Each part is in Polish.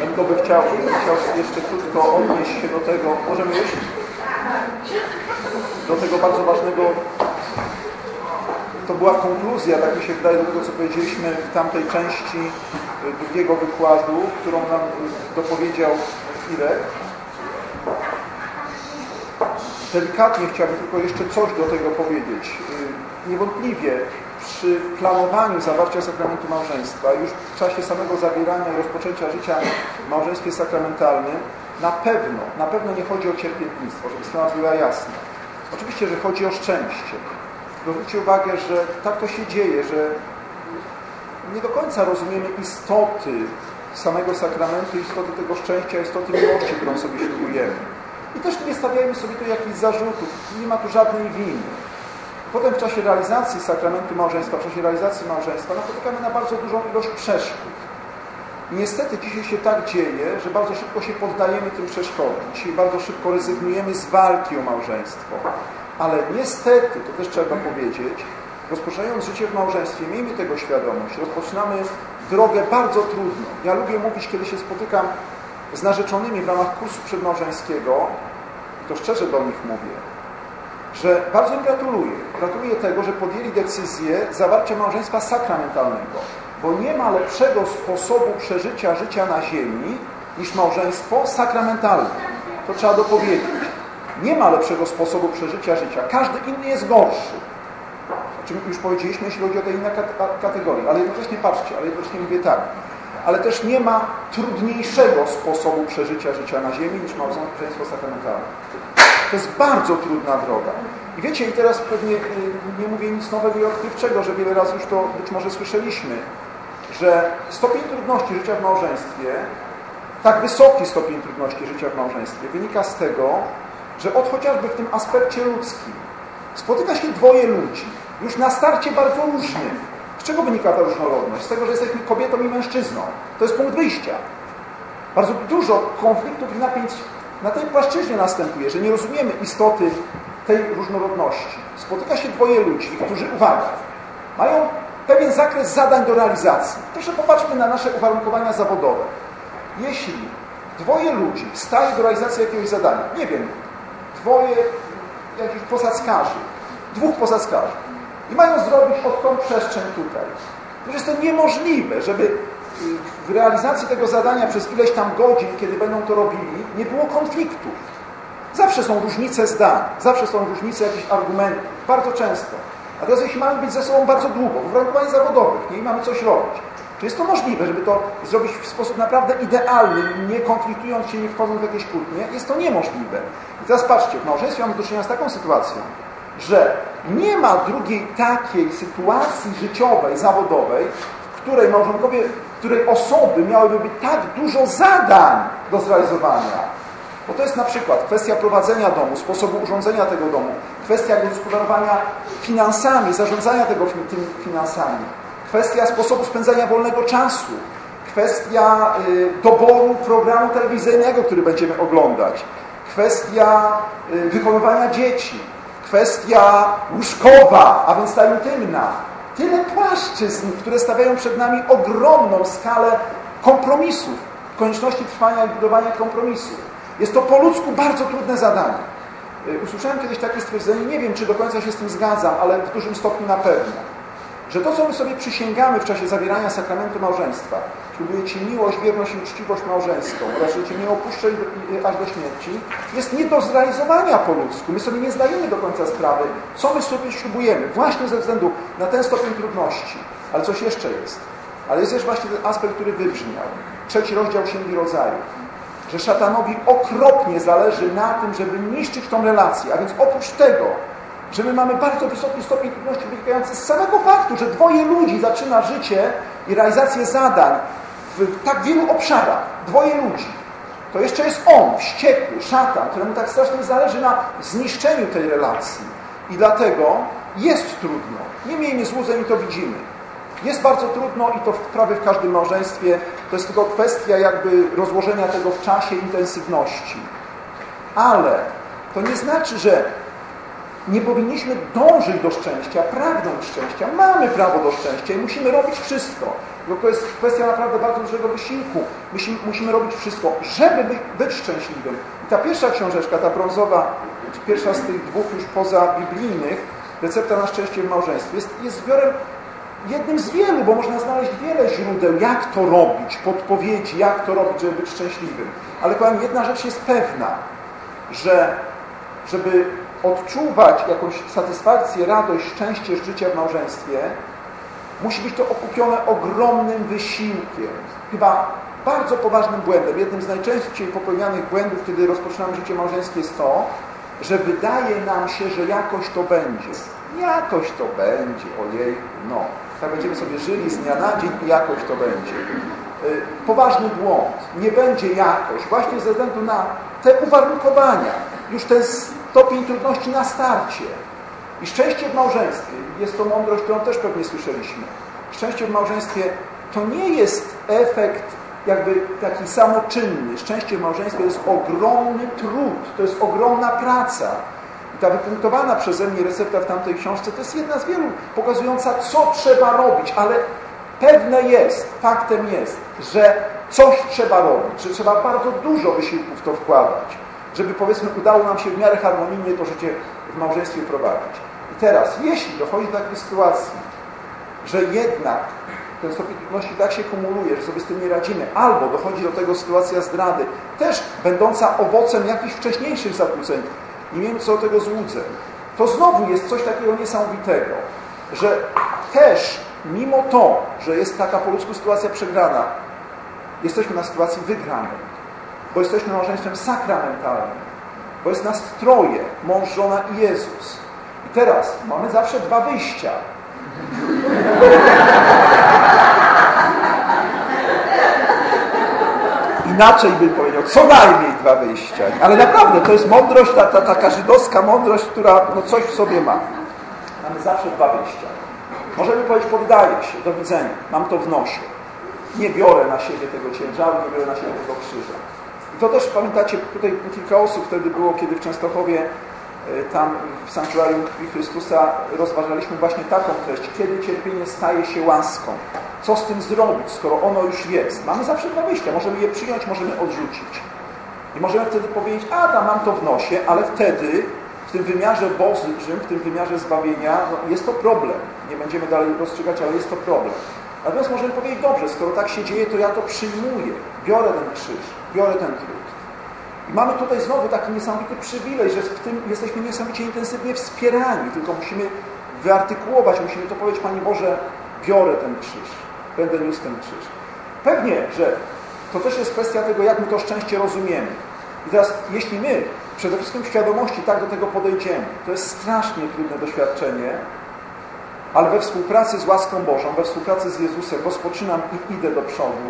Ja tylko by chciał, chciał jeszcze krótko odnieść się do tego, możemy już? Do tego bardzo ważnego, to była konkluzja, tak mi się wydaje, do tego, co powiedzieliśmy w tamtej części drugiego wykładu, którą nam dopowiedział Irek. Delikatnie chciałbym tylko jeszcze coś do tego powiedzieć. Niewątpliwie przy planowaniu zawarcia sakramentu małżeństwa, już w czasie samego zawierania i rozpoczęcia życia w małżeństwie sakramentalnym, na pewno, na pewno nie chodzi o cierpiętnictwo, żeby sprawa była jasna. Oczywiście, że chodzi o szczęście. Zwróćcie uwagę, że tak to się dzieje, że nie do końca rozumiemy istoty samego sakramentu, istoty tego szczęścia, istoty miłości, którą sobie ślubujemy. I też nie stawiajmy sobie tu jakichś zarzutów, nie ma tu żadnej winy. Potem w czasie realizacji sakramentu małżeństwa, w czasie realizacji małżeństwa napotykamy na bardzo dużą ilość przeszkód. Niestety dzisiaj się tak dzieje, że bardzo szybko się poddajemy tym przeszkodom. Dzisiaj bardzo szybko rezygnujemy z walki o małżeństwo. Ale niestety, to też trzeba powiedzieć, rozpoczynając życie w małżeństwie, miejmy tego świadomość, rozpoczynamy drogę bardzo trudną. Ja lubię mówić, kiedy się spotykam z narzeczonymi w ramach kursu przedmałżeńskiego, to szczerze do nich mówię, że bardzo im gratuluję. Gratuluję tego, że podjęli decyzję zawarcia małżeństwa sakramentalnego, bo nie ma lepszego sposobu przeżycia życia na ziemi niż małżeństwo sakramentalne. To trzeba dopowiedzieć. Nie ma lepszego sposobu przeżycia życia. Każdy inny jest gorszy. O czym już powiedzieliśmy, jeśli chodzi o te inne kategorie. Ale jednocześnie patrzcie, ale jednocześnie mówię tak. Ale też nie ma trudniejszego sposobu przeżycia życia na ziemi niż małżeństwo sakramentalne. To jest bardzo trudna droga. I wiecie, i teraz pewnie y, nie mówię nic nowego i odkrywczego, że wiele razy już to być może słyszeliśmy, że stopień trudności życia w małżeństwie, tak wysoki stopień trudności życia w małżeństwie wynika z tego, że od chociażby w tym aspekcie ludzkim spotyka się dwoje ludzi, już na starcie bardzo różnych. Z czego wynika ta różnorodność? Z tego, że jesteśmy kobietą i mężczyzną. To jest punkt wyjścia. Bardzo dużo konfliktów i napięć na tej płaszczyźnie następuje, że nie rozumiemy istoty tej różnorodności. Spotyka się dwoje ludzi, którzy, uwaga, mają pewien zakres zadań do realizacji. Proszę popatrzmy na nasze uwarunkowania zawodowe. Jeśli dwoje ludzi staje do realizacji jakiegoś zadania, nie wiem, dwoje jakichś posadzkarzy, dwóch posadzkarzy i mają zrobić od tą przestrzeń tutaj, to jest to niemożliwe, żeby w realizacji tego zadania przez ileś tam godzin, kiedy będą to robili, nie było konfliktu. Zawsze są różnice zdań, zawsze są różnice jakichś argumentów, bardzo często. A teraz jeśli mamy być ze sobą bardzo długo, w uwarunkowaniach zawodowych, nie i mamy coś robić, czy jest to możliwe, żeby to zrobić w sposób naprawdę idealny, nie konfliktując się, nie wchodząc w jakieś kłótnie? Jest to niemożliwe. I teraz patrzcie, w małżeństwie mamy do czynienia z taką sytuacją, że nie ma drugiej takiej sytuacji życiowej, zawodowej, w której małżonkowie której osoby miałyby tak dużo zadań do zrealizowania. Bo to jest na przykład kwestia prowadzenia domu, sposobu urządzenia tego domu, kwestia gospodarowania finansami, zarządzania tego, tymi finansami, kwestia sposobu spędzania wolnego czasu, kwestia y, doboru programu telewizyjnego, który będziemy oglądać, kwestia y, wychowywania dzieci, kwestia łóżkowa, a więc ta intymna, tyle płaszczyzn, które stawiają przed nami ogromną skalę kompromisów, konieczności trwania i budowania kompromisów. Jest to po ludzku bardzo trudne zadanie. Y, usłyszałem kiedyś takie stwierdzenie, nie wiem, czy do końca się z tym zgadzam, ale w dużym stopniu na pewno że to, co my sobie przysięgamy w czasie zawierania sakramentu małżeństwa, ślubujecie miłość, wierność i uczciwość małżeńską oraz że Cię nie opuszczę aż do śmierci, jest nie do zrealizowania po ludzku. My sobie nie zdajemy do końca sprawy, co my sobie ślubujemy, właśnie ze względu na ten stopień trudności. Ale coś jeszcze jest. Ale jest też właśnie ten aspekt, który wybrzmiał. Trzeci rozdział Księgi Rodzaju. Że szatanowi okropnie zależy na tym, żeby niszczyć tą relację. A więc oprócz tego, że my mamy bardzo wysoki stopień trudności wynikający z samego faktu, że dwoje ludzi zaczyna życie i realizację zadań w tak wielu obszarach. Dwoje ludzi. To jeszcze jest on, wściekły, szatan, któremu tak strasznie zależy na zniszczeniu tej relacji. I dlatego jest trudno. Nie miejmy złudzeń i to widzimy. Jest bardzo trudno i to prawie w każdym małżeństwie. To jest tylko kwestia jakby rozłożenia tego w czasie intensywności. Ale to nie znaczy, że nie powinniśmy dążyć do szczęścia, pragnąć szczęścia. Mamy prawo do szczęścia i musimy robić wszystko. Bo to jest kwestia naprawdę bardzo dużego wysiłku. Musimy, musimy robić wszystko, żeby być, być szczęśliwym. I ta pierwsza książeczka, ta brązowa, pierwsza z tych dwóch już poza biblijnych, recepta na szczęście w małżeństwie, jest, jest zbiorem jednym z wielu, bo można znaleźć wiele źródeł, jak to robić, podpowiedzi, jak to robić, żeby być szczęśliwym. Ale powiem, jedna rzecz jest pewna, że żeby odczuwać jakąś satysfakcję, radość, szczęście życia w małżeństwie, musi być to okupione ogromnym wysiłkiem. Chyba bardzo poważnym błędem. Jednym z najczęściej popełnianych błędów, kiedy rozpoczynamy życie małżeńskie jest to, że wydaje nam się, że jakoś to będzie. Jakoś to będzie, ojej, no. Tak będziemy sobie żyli z dnia na dzień i jakoś to będzie. Y, poważny błąd. Nie będzie jakoś. Właśnie ze względu na te uwarunkowania. Już ten stopień trudności na starcie. I szczęście w małżeństwie, jest to mądrość, którą też pewnie słyszeliśmy. Szczęście w małżeństwie to nie jest efekt jakby taki samoczynny. Szczęście w małżeństwie to jest ogromny trud, to jest ogromna praca. Ta wypunktowana przeze mnie recepta w tamtej książce to jest jedna z wielu pokazująca, co trzeba robić, ale pewne jest, faktem jest, że coś trzeba robić, że trzeba bardzo dużo wysiłków to wkładać, żeby powiedzmy udało nam się w miarę harmonijnie to życie w małżeństwie prowadzić. I teraz, jeśli dochodzi do takiej sytuacji, że jednak ten stopień trudności tak się kumuluje, że sobie z tym nie radzimy, albo dochodzi do tego sytuacja zdrady, też będąca owocem jakichś wcześniejszych zakłóceń, nie miejmy co do tego złudzeń, to znowu jest coś takiego niesamowitego, że też mimo to, że jest taka po ludzku sytuacja przegrana, jesteśmy na sytuacji wygranej, bo jesteśmy małżeństwem sakramentalnym, bo jest nas troje, mąż, żona i Jezus. I teraz mamy zawsze dwa wyjścia. Inaczej bym powiedział, co najmniej dwa wyjścia. Ale naprawdę, to jest mądrość, ta, ta, taka żydowska mądrość, która no coś w sobie ma. Mamy zawsze dwa wyjścia. Możemy powiedzieć, poddaję się, do widzenia, mam to w nosie. Nie biorę na siebie tego ciężaru, nie biorę na siebie tego krzyża. I to też pamiętacie, tutaj kilka osób wtedy było, kiedy w Częstochowie tam w Sanktuarium Krwi Chrystusa rozważaliśmy właśnie taką treść. Kiedy cierpienie staje się łaską? Co z tym zrobić, skoro ono już jest? Mamy zawsze dwa wyjścia. Możemy je przyjąć, możemy odrzucić. I możemy wtedy powiedzieć, a tam mam to w nosie, ale wtedy w tym wymiarze Bożym, w tym wymiarze zbawienia, no, jest to problem. Nie będziemy dalej rozstrzygać, ale jest to problem. Natomiast możemy powiedzieć, dobrze, skoro tak się dzieje, to ja to przyjmuję. Biorę ten krzyż, biorę ten trud. Mamy tutaj znowu taki niesamowity przywilej, że w tym jesteśmy niesamowicie intensywnie wspierani, tylko musimy wyartykułować, musimy to powiedzieć, Panie Boże, biorę ten krzyż, będę niósł ten krzyż. Pewnie, że to też jest kwestia tego, jak my to szczęście rozumiemy. I teraz, jeśli my przede wszystkim w świadomości tak do tego podejdziemy, to jest strasznie trudne doświadczenie, ale we współpracy z łaską Bożą, we współpracy z Jezusem rozpoczynam i idę do przodu,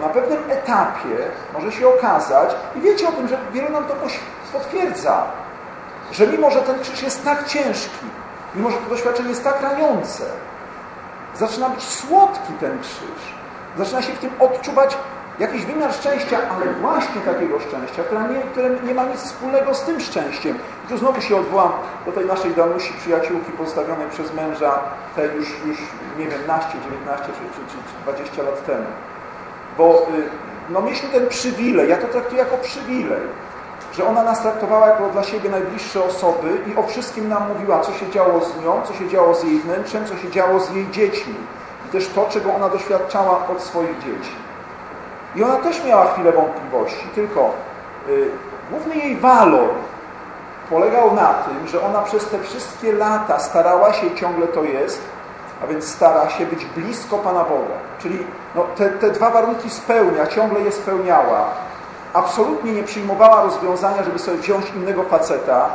na pewnym etapie może się okazać, i wiecie o tym, że wielu nam to potwierdza, że mimo, że ten krzyż jest tak ciężki, mimo, że to doświadczenie jest tak raniące, zaczyna być słodki ten krzyż. Zaczyna się w tym odczuwać jakiś wymiar szczęścia, ale właśnie takiego szczęścia, które nie, które nie ma nic wspólnego z tym szczęściem. I tu znowu się odwołam do tej naszej Danusi, przyjaciółki pozostawionej przez męża, tej już, już nie wiem, naście, 19 czy, czy, czy 20 lat temu. Bo y, no, mieliśmy ten przywilej, ja to traktuję jako przywilej, że ona nas traktowała jako dla siebie najbliższe osoby i o wszystkim nam mówiła, co się działo z nią, co się działo z jej wnętrzem, co się działo z jej dziećmi. I też to, czego ona doświadczała od swoich dzieci. I ona też miała chwilę wątpliwości, tylko y, główny jej walor polegał na tym, że ona przez te wszystkie lata starała się, ciągle to jest, a więc stara się być blisko Pana Boga. Czyli no, te, te dwa warunki spełnia, ciągle je spełniała. Absolutnie nie przyjmowała rozwiązania, żeby sobie wziąć innego faceta.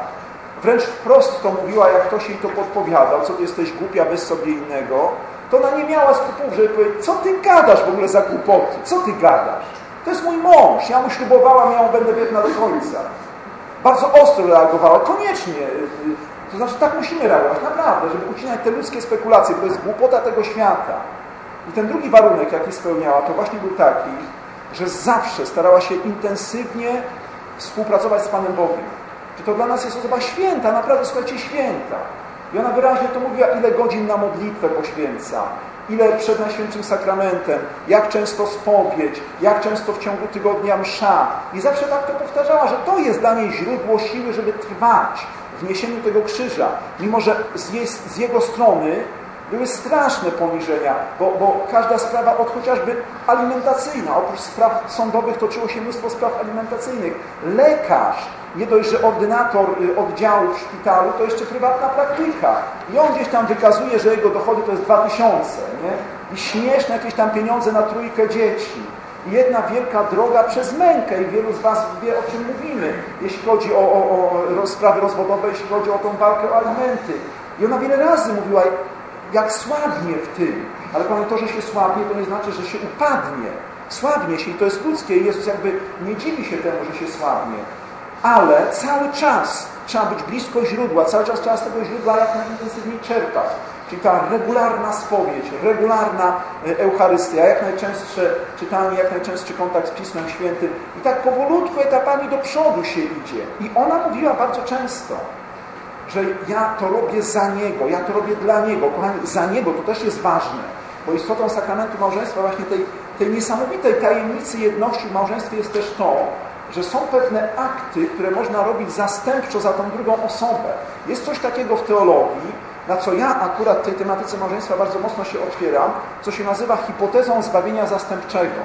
Wręcz wprost to mówiła, jak ktoś jej to podpowiadał, co ty jesteś głupia, weź sobie innego to ona nie miała skrupułów, żeby powiedzieć, co ty gadasz w ogóle za głupoty? Co ty gadasz? To jest mój mąż, ja mu ślubowałam, ja mu będę wierna do końca. Bardzo ostro reagowała, koniecznie. To znaczy, tak musimy reagować, naprawdę, żeby ucinać te ludzkie spekulacje, to jest głupota tego świata. I ten drugi warunek, jaki spełniała, to właśnie był taki, że zawsze starała się intensywnie współpracować z Panem Bogiem. Czy to dla nas jest osoba święta, naprawdę, słuchajcie, święta. I ona wyraźnie to mówiła, ile godzin na modlitwę poświęca, ile przed Najświętszym Sakramentem, jak często spowiedź, jak często w ciągu tygodnia msza. I zawsze tak to powtarzała, że to jest dla niej źródło siły, żeby trwać w niesieniu tego krzyża. Mimo, że z, jej, z jego strony były straszne poniżenia, bo, bo, każda sprawa, od chociażby alimentacyjna, oprócz spraw sądowych toczyło się mnóstwo spraw alimentacyjnych. Lekarz, nie dość, że ordynator y, oddziału w szpitalu, to jeszcze prywatna praktyka. I on gdzieś tam wykazuje, że jego dochody to jest 2000, nie? I śmieszne jakieś tam pieniądze na trójkę dzieci. Jedna wielka droga przez mękę i wielu z Was wie, o czym mówimy, jeśli chodzi o, o, o sprawy rozwodowe, jeśli chodzi o tą walkę o alimenty. I ona wiele razy mówiła, jak słabnie w tym. Ale Panie, to, że się słabnie, to nie znaczy, że się upadnie. Słabnie się i to jest ludzkie. I Jezus jakby nie dziwi się temu, że się słabnie. Ale cały czas trzeba być blisko źródła, cały czas trzeba z tego źródła jak najintensywniej czerpać. Czyli ta regularna spowiedź, regularna e, Eucharystia, jak najczęstsze czytanie, jak najczęstszy kontakt z Pismem Świętym. I tak powolutku, etapami do przodu się idzie. I ona mówiła bardzo często, że ja to robię za Niego, ja to robię dla Niego. Kochani, za Niego to też jest ważne, bo istotą sakramentu małżeństwa, właśnie tej, tej niesamowitej tajemnicy jedności w małżeństwie jest też to, że są pewne akty, które można robić zastępczo za tą drugą osobę. Jest coś takiego w teologii, na co ja akurat w tej tematyce małżeństwa bardzo mocno się otwieram, co się nazywa hipotezą zbawienia zastępczego.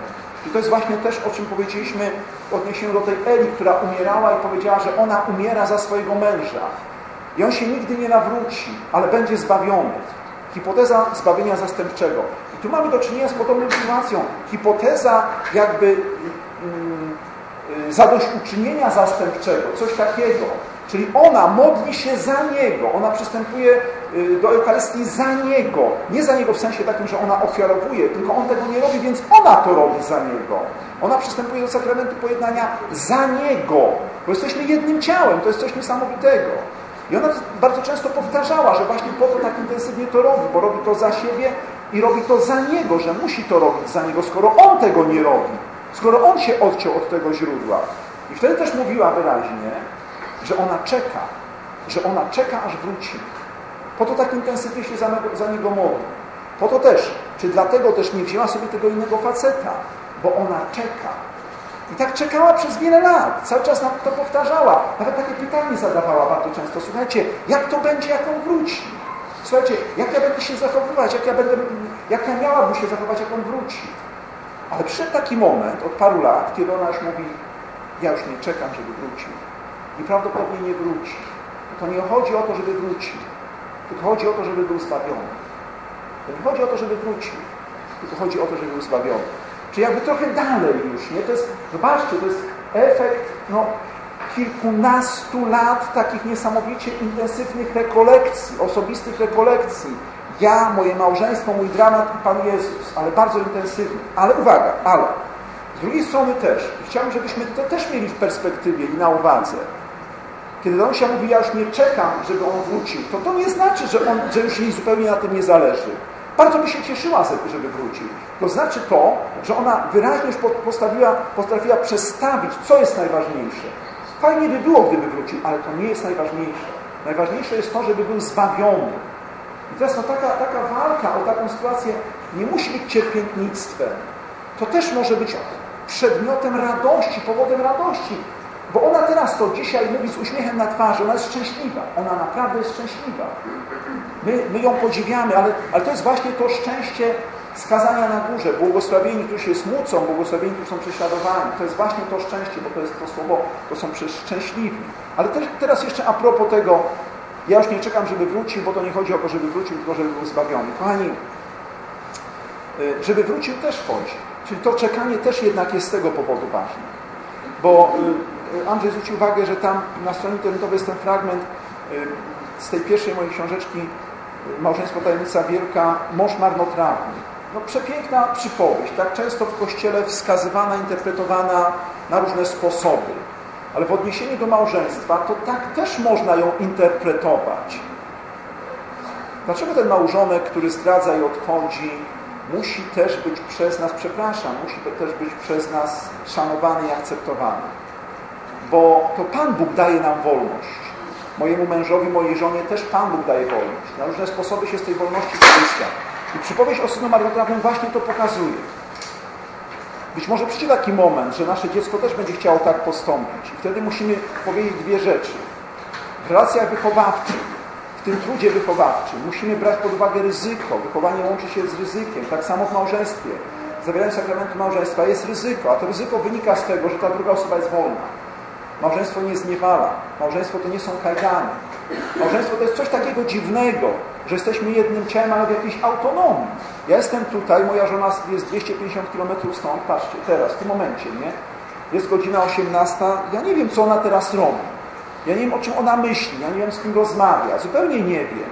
I to jest właśnie też, o czym powiedzieliśmy w odniesieniu do tej Eli, która umierała i powiedziała, że ona umiera za swojego męża. I on się nigdy nie nawróci, ale będzie zbawiony. Hipoteza zbawienia zastępczego. I tu mamy do czynienia z podobną sytuacją. Hipoteza jakby mm, y, zadośćuczynienia zastępczego, coś takiego. Czyli ona modli się za Niego, ona przystępuje y, do Eucharystii za Niego. Nie za Niego w sensie takim, że ona ofiarowuje, tylko On tego nie robi, więc ona to robi za Niego. Ona przystępuje do sakramentu pojednania za Niego, bo jesteśmy jednym ciałem, to jest coś niesamowitego. I ona bardzo często powtarzała, że właśnie po to tak intensywnie to robi, bo robi to za siebie i robi to za Niego, że musi to robić za Niego, skoro On tego nie robi, skoro On się odciął od tego źródła. I wtedy też mówiła wyraźnie, że ona czeka, że ona czeka, aż wróci. Po to tak intensywnie się za, za Niego modli. Po to też, czy dlatego też nie wzięła sobie tego innego faceta, bo ona czeka, i tak czekała przez wiele lat, cały czas nam to powtarzała. Nawet takie pytanie zadawała bardzo często. Słuchajcie, jak to będzie, jak on wróci? Słuchajcie, jak ja będę się zachowywać, jak ja, będę, jak ja miałabym się zachować, jak on wróci? Ale przyszedł taki moment od paru lat, kiedy ona już mówi, ja już nie czekam, żeby wrócił. I prawdopodobnie nie wróci. To nie chodzi o to, żeby wrócił, tylko chodzi o to, żeby był zbawiony. To nie chodzi o to, żeby wrócił, tylko chodzi o to, żeby był zbawiony. Czy jakby trochę dalej już, nie? To jest, zobaczcie, to jest efekt no, kilkunastu lat takich niesamowicie intensywnych rekolekcji, osobistych rekolekcji. Ja, moje małżeństwo, mój dramat i Pan Jezus, ale bardzo intensywny. Ale uwaga, ale z drugiej strony też, chciałbym, żebyśmy to też mieli w perspektywie i na uwadze. Kiedy Danusia mówi, ja już nie czekam, żeby on wrócił, to to nie znaczy, że, on, że już jej zupełnie na tym nie zależy. Bardzo by się cieszyła, żeby wrócił. To znaczy to, że ona wyraźnie już postawiła, potrafiła przestawić, co jest najważniejsze. Fajnie by było, gdyby wrócił, ale to nie jest najważniejsze. Najważniejsze jest to, żeby był zbawiony. I teraz no, taka, taka walka o taką sytuację nie musi być cierpiętnictwem. To też może być przedmiotem radości, powodem radości. Bo ona teraz to dzisiaj mówi z uśmiechem na twarzy, ona jest szczęśliwa. Ona naprawdę jest szczęśliwa. My, my ją podziwiamy, ale, ale to jest właśnie to szczęście skazania na górze. Błogosławieni, którzy się smucą, błogosławieni, którzy są prześladowani. To jest właśnie to szczęście, bo to jest to słowo, to są szczęśliwi. Ale też, teraz jeszcze a propos tego, ja już nie czekam, żeby wrócił, bo to nie chodzi o to, żeby wrócił, tylko żeby był zbawiony. Kochani, y, żeby wrócił też chodzi. Czyli to czekanie też jednak jest z tego powodu ważne. Bo y, Andrzej zwrócił uwagę, że tam na stronie internetowej jest ten fragment y, z tej pierwszej mojej książeczki Małżeństwo Tajemnica Wielka, Mąż Marnotrawny. No przepiękna przypowieść, tak często w Kościele wskazywana, interpretowana na różne sposoby. Ale w odniesieniu do małżeństwa, to tak też można ją interpretować. Dlaczego ten małżonek, który zdradza i odchodzi, musi też być przez nas, przepraszam, musi też być przez nas szanowany i akceptowany? bo to Pan Bóg daje nam wolność. Mojemu mężowi, mojej żonie też Pan Bóg daje wolność. Na różne sposoby się z tej wolności korzysta. I przypowieść o synu marnotrawnym właśnie to pokazuje. Być może przyjdzie taki moment, że nasze dziecko też będzie chciało tak postąpić. I wtedy musimy powiedzieć dwie rzeczy. W relacjach wychowawczych, w tym trudzie wychowawczym, musimy brać pod uwagę ryzyko. Wychowanie łączy się z ryzykiem. Tak samo w małżeństwie. Zawierając sakramentu małżeństwa jest ryzyko, a to ryzyko wynika z tego, że ta druga osoba jest wolna. Małżeństwo nie zniewala. Małżeństwo to nie są kajdany. Małżeństwo to jest coś takiego dziwnego, że jesteśmy jednym ciałem, ale w jakiejś autonomii. Ja jestem tutaj, moja żona jest 250 km stąd, patrzcie, teraz, w tym momencie, nie? Jest godzina 18, ja nie wiem, co ona teraz robi. Ja nie wiem, o czym ona myśli, ja nie wiem, z kim rozmawia, zupełnie nie wiem.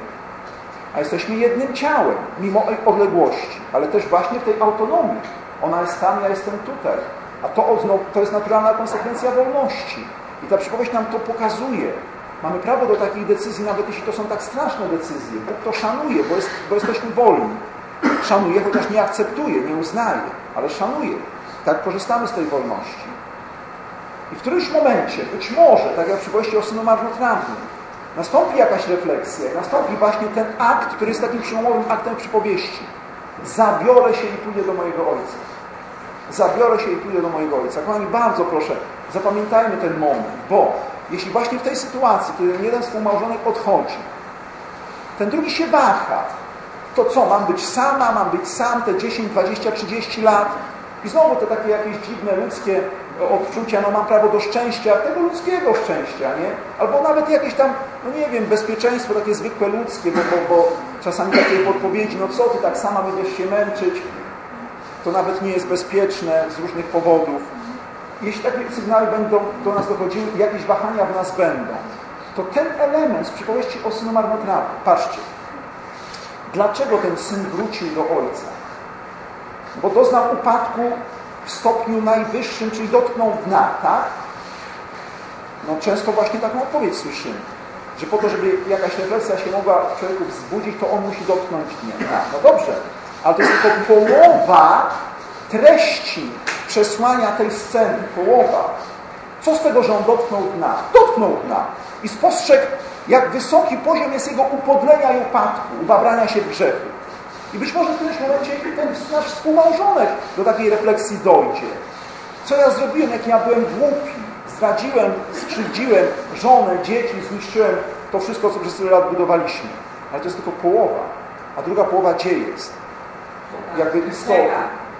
A jesteśmy jednym ciałem, mimo odległości, ale też właśnie w tej autonomii. Ona jest tam, ja jestem tutaj. A to, to jest naturalna konsekwencja wolności. I ta przypowieść nam to pokazuje. Mamy prawo do takich decyzji, nawet jeśli to są tak straszne decyzje. Bóg to szanuje, bo, jest, bo jesteśmy wolni. Szanuje, chociaż nie akceptuje, nie uznaje, ale szanuje. Tak korzystamy z tej wolności. I w którymś momencie, być może, tak jak w przypowieści o synu marnotrawnym, nastąpi jakaś refleksja, nastąpi właśnie ten akt, który jest takim przełomowym aktem przypowieści. Zabiorę się i pójdę do mojego Ojca. Zabiorę się i pójdę do mojego Ojca. Kochani, bardzo proszę, zapamiętajmy ten moment, bo jeśli właśnie w tej sytuacji, kiedy jeden współmałżonek odchodzi, ten drugi się waha, to co, mam być sama, mam być sam te 10, 20, 30 lat? I znowu te takie jakieś dziwne ludzkie odczucia, no mam prawo do szczęścia, tego ludzkiego szczęścia, nie? Albo nawet jakieś tam, no nie wiem, bezpieczeństwo takie zwykłe ludzkie, bo, bo, bo czasami takie podpowiedzi, no co ty tak sama będziesz się męczyć, to nawet nie jest bezpieczne z różnych powodów. Jeśli takie sygnały będą do nas dochodziły i jakieś wahania w nas będą, to ten element z przypowieści o synu marnotrawnym, patrzcie, dlaczego ten syn wrócił do ojca? Bo doznał upadku w stopniu najwyższym, czyli dotknął dna, tak? No często właśnie taką odpowiedź słyszymy, że po to, żeby jakaś refleksja się mogła w człowieku wzbudzić, to on musi dotknąć dnia. No dobrze, ale to jest tylko połowa treści przesłania tej sceny, połowa. Co z tego, że on dotknął dna? Dotknął dna i spostrzegł, jak wysoki poziom jest jego upodlenia i upadku, ubabrania się w grzechy. I być może w którymś momencie ten nasz współmałżonek do takiej refleksji dojdzie. Co ja zrobiłem, jak ja byłem głupi? Zdradziłem, skrzywdziłem żonę, dzieci, zniszczyłem to wszystko, co przez tyle lat budowaliśmy. Ale to jest tylko połowa. A druga połowa gdzie jest? Jakby istoty.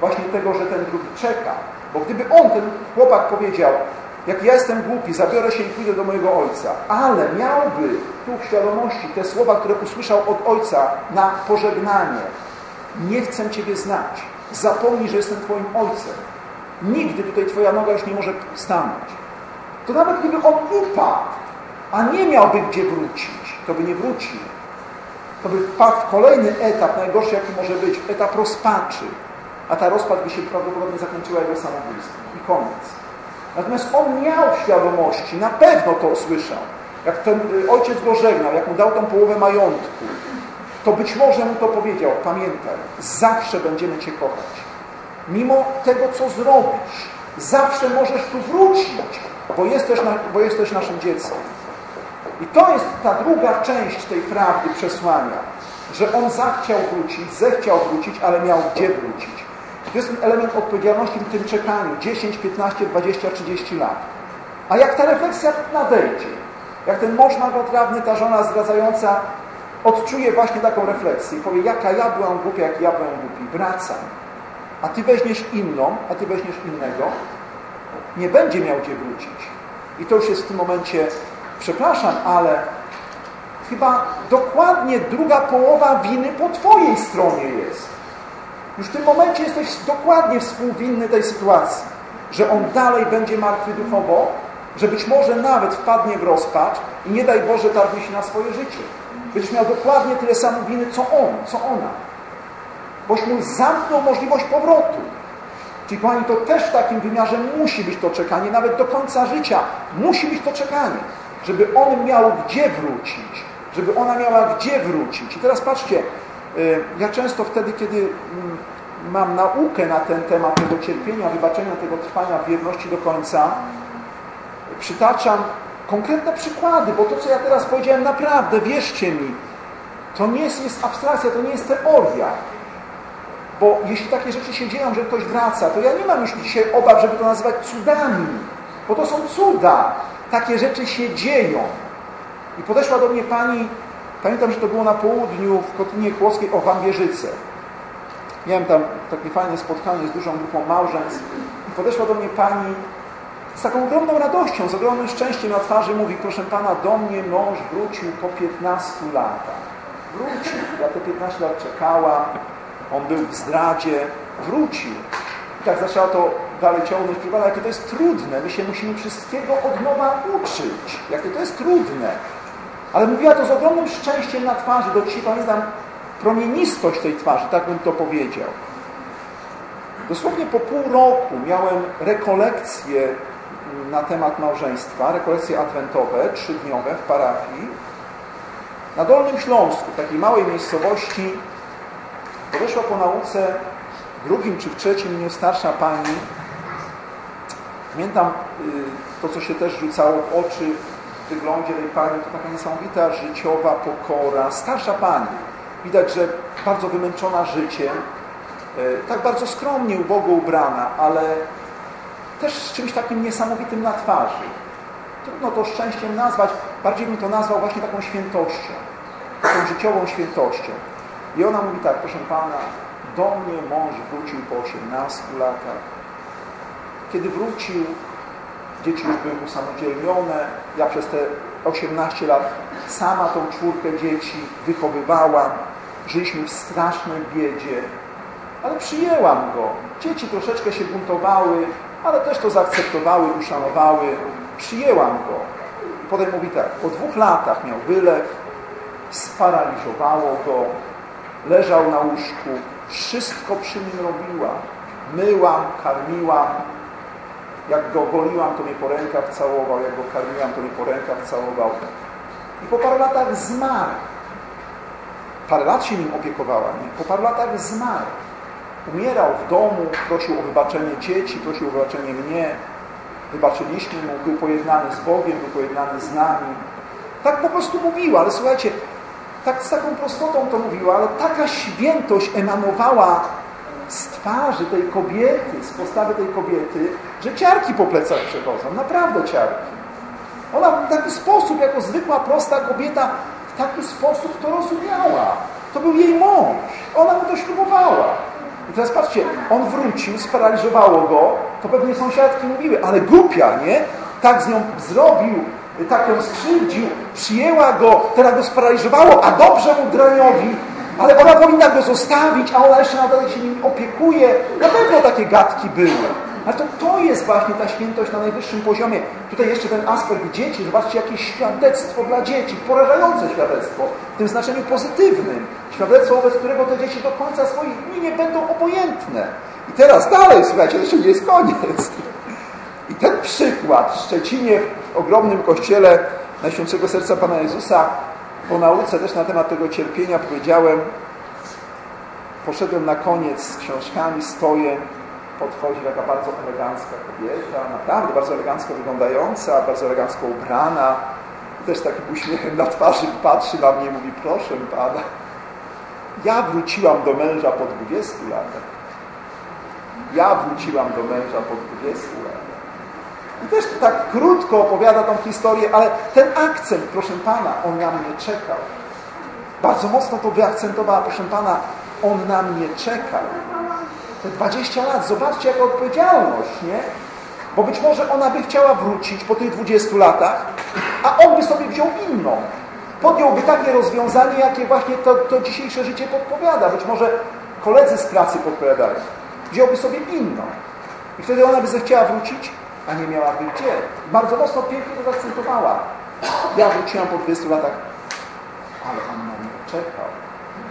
Właśnie tego, że ten drugi czeka. Bo gdyby on, ten chłopak powiedział, jak ja jestem głupi, zabiorę się i pójdę do mojego ojca, ale miałby tu w świadomości te słowa, które usłyszał od ojca na pożegnanie. Nie chcę Ciebie znać. Zapomnij, że jestem Twoim ojcem. Nigdy tutaj Twoja noga już nie może stanąć. To nawet gdyby on upadł, a nie miałby gdzie wrócić, to by nie wrócił. To by wpadł w kolejny etap, najgorszy jaki może być, etap rozpaczy. A ta rozpad by się prawdopodobnie zakończyła jego samobójstwem. I koniec. Natomiast on miał świadomości, na pewno to usłyszał. Jak ten y, ojciec go żegnał, jak mu dał tą połowę majątku, to być może mu to powiedział, pamiętaj, zawsze będziemy Cię kochać. Mimo tego, co zrobisz, zawsze możesz tu wrócić, bo jesteś, na, bo jesteś naszym dzieckiem. I to jest ta druga część tej prawdy przesłania, że on zachciał wrócić, zechciał wrócić, ale miał gdzie wrócić. To jest element odpowiedzialności w tym czekaniu 10, 15, 20, 30 lat. A jak ta refleksja nadejdzie, jak ten mąż marnotrawny, ta żona zdradzająca odczuje właśnie taką refleksję i powie, jaka ja byłam głupia, jak ja byłem głupi, wracam. A ty weźmiesz inną, a ty weźmiesz innego, nie będzie miał gdzie wrócić. I to już jest w tym momencie, przepraszam, ale chyba dokładnie druga połowa winy po twojej stronie jest. Już w tym momencie jesteś dokładnie współwinny tej sytuacji, że on dalej będzie martwy duchowo, że być może nawet wpadnie w rozpacz i nie daj Boże targnie się na swoje życie. Będziesz miał dokładnie tyle samo winy, co on, co ona. Boś mu zamknął możliwość powrotu. Czyli kochani, to też w takim wymiarze musi być to czekanie, nawet do końca życia musi być to czekanie, żeby on miał gdzie wrócić, żeby ona miała gdzie wrócić. I teraz patrzcie, ja często wtedy, kiedy mm, mam naukę na ten temat tego cierpienia, wybaczenia, tego trwania w wierności do końca, przytaczam konkretne przykłady, bo to, co ja teraz powiedziałem, naprawdę, wierzcie mi, to nie jest, jest abstrakcja, to nie jest teoria. Bo jeśli takie rzeczy się dzieją, że ktoś wraca, to ja nie mam już dzisiaj obaw, żeby to nazywać cudami. Bo to są cuda. Takie rzeczy się dzieją. I podeszła do mnie pani, pamiętam, że to było na południu w Kotlinie Kłoskiej o Wambierzyce. Miałem tam takie fajne spotkanie z dużą grupą małżeństw i podeszła do mnie pani z taką ogromną radością, z ogromnym szczęściem na twarzy mówi, proszę Pana, do mnie mąż wrócił po 15 latach. Wrócił. Ja te 15 lat czekałam. On był w zdradzie. Wrócił. I tak zaczęła to dalej ciągnąć. Jakie to jest trudne. My się musimy wszystkiego od nowa uczyć. Jakie to jest trudne. Ale mówiła to z ogromnym szczęściem na twarzy. Do dzisiaj pamiętam promienistość tej twarzy, tak bym to powiedział. Dosłownie po pół roku miałem rekolekcje na temat małżeństwa, rekolekcje adwentowe, trzydniowe w parafii. Na Dolnym Śląsku, w takiej małej miejscowości, podeszła po nauce w drugim czy w trzecim dniu starsza pani. Pamiętam y, to, co się też rzucało w oczy wyglądzie tej pani, to taka niesamowita życiowa pokora. Starsza pani. Widać, że bardzo wymęczona życiem, y, tak bardzo skromnie, ubogo ubrana, ale też z czymś takim niesamowitym na twarzy. Trudno to szczęściem nazwać, bardziej bym to nazwał właśnie taką świętością, taką życiową świętością. I ona mówi tak, proszę Pana, do mnie mąż wrócił po 18 latach. Kiedy wrócił, dzieci już były usamodzielnione, ja przez te 18 lat sama tą czwórkę dzieci wychowywałam, żyliśmy w strasznej biedzie, ale przyjęłam go. Dzieci troszeczkę się buntowały, ale też to zaakceptowały, uszanowały. Przyjęłam go. Potem mówi tak, po dwóch latach miał wylew, sparaliżowało go, leżał na łóżku, wszystko przy nim robiłam. Myłam, karmiłam, jak go goliłam, to mnie po rękach całował, jak go karmiłam, to mnie po rękach całował. I po paru latach zmarł. Parę lat się nim opiekowała, nie? Po paru latach zmarł. Umierał w domu, prosił o wybaczenie dzieci, prosił o wybaczenie mnie. Wybaczyliśmy mu, był pojednany z Bogiem, był pojednany z nami. Tak po prostu mówiła, ale słuchajcie, tak z taką prostotą to mówiła, ale taka świętość emanowała z twarzy tej kobiety, z postawy tej kobiety, że ciarki po plecach przechodzą. Naprawdę ciarki. Ona w taki sposób, jako zwykła, prosta kobieta, w taki sposób to rozumiała. To był jej mąż. Ona mu to ślubowała. I teraz patrzcie, on wrócił, sparaliżowało go, to pewnie sąsiadki mówiły, ale głupia, nie? Tak z nią zrobił, tak ją skrzywdził, przyjęła go, teraz go sparaliżowało, a dobrze mu draniowi, ale ona powinna go zostawić, a ona jeszcze nadal się nim opiekuje. Na pewno takie gadki były. Ale to, to jest właśnie ta świętość na najwyższym poziomie. Tutaj jeszcze ten aspekt dzieci. Zobaczcie, jakieś świadectwo dla dzieci. Porażające świadectwo. W tym znaczeniu pozytywnym. Świadectwo, wobec którego te dzieci do końca swoich dni nie będą obojętne. I teraz dalej, słuchajcie, jeszcze nie jest koniec. I ten przykład w Szczecinie, w ogromnym kościele Najświętszego Serca Pana Jezusa, po nauce też na temat tego cierpienia powiedziałem, poszedłem na koniec z książkami, stoję, podchodzi taka bardzo elegancka kobieta, naprawdę bardzo elegancko wyglądająca, bardzo elegancko ubrana, też takim uśmiechem na twarzy patrzy na mnie i mówi, proszę Pana, ja wróciłam do męża po 20 latach. Ja wróciłam do męża po 20 latach. I też tak krótko opowiada tą historię, ale ten akcent, proszę Pana, on na mnie czekał. Bardzo mocno to wyakcentowała, proszę Pana, on na mnie czekał. Te 20 lat, zobaczcie jaka odpowiedzialność, nie? Bo być może ona by chciała wrócić po tych 20 latach, a on by sobie wziął inną. Podjąłby takie rozwiązanie, jakie właśnie to, to dzisiejsze życie podpowiada. Być może koledzy z pracy podpowiadają. Wziąłby sobie inną. I wtedy ona by zechciała wrócić, a nie miałaby gdzie. Bardzo mocno pięknie to zaakcentowała. Ja wróciłam po 20 latach, ale on na mnie czekał.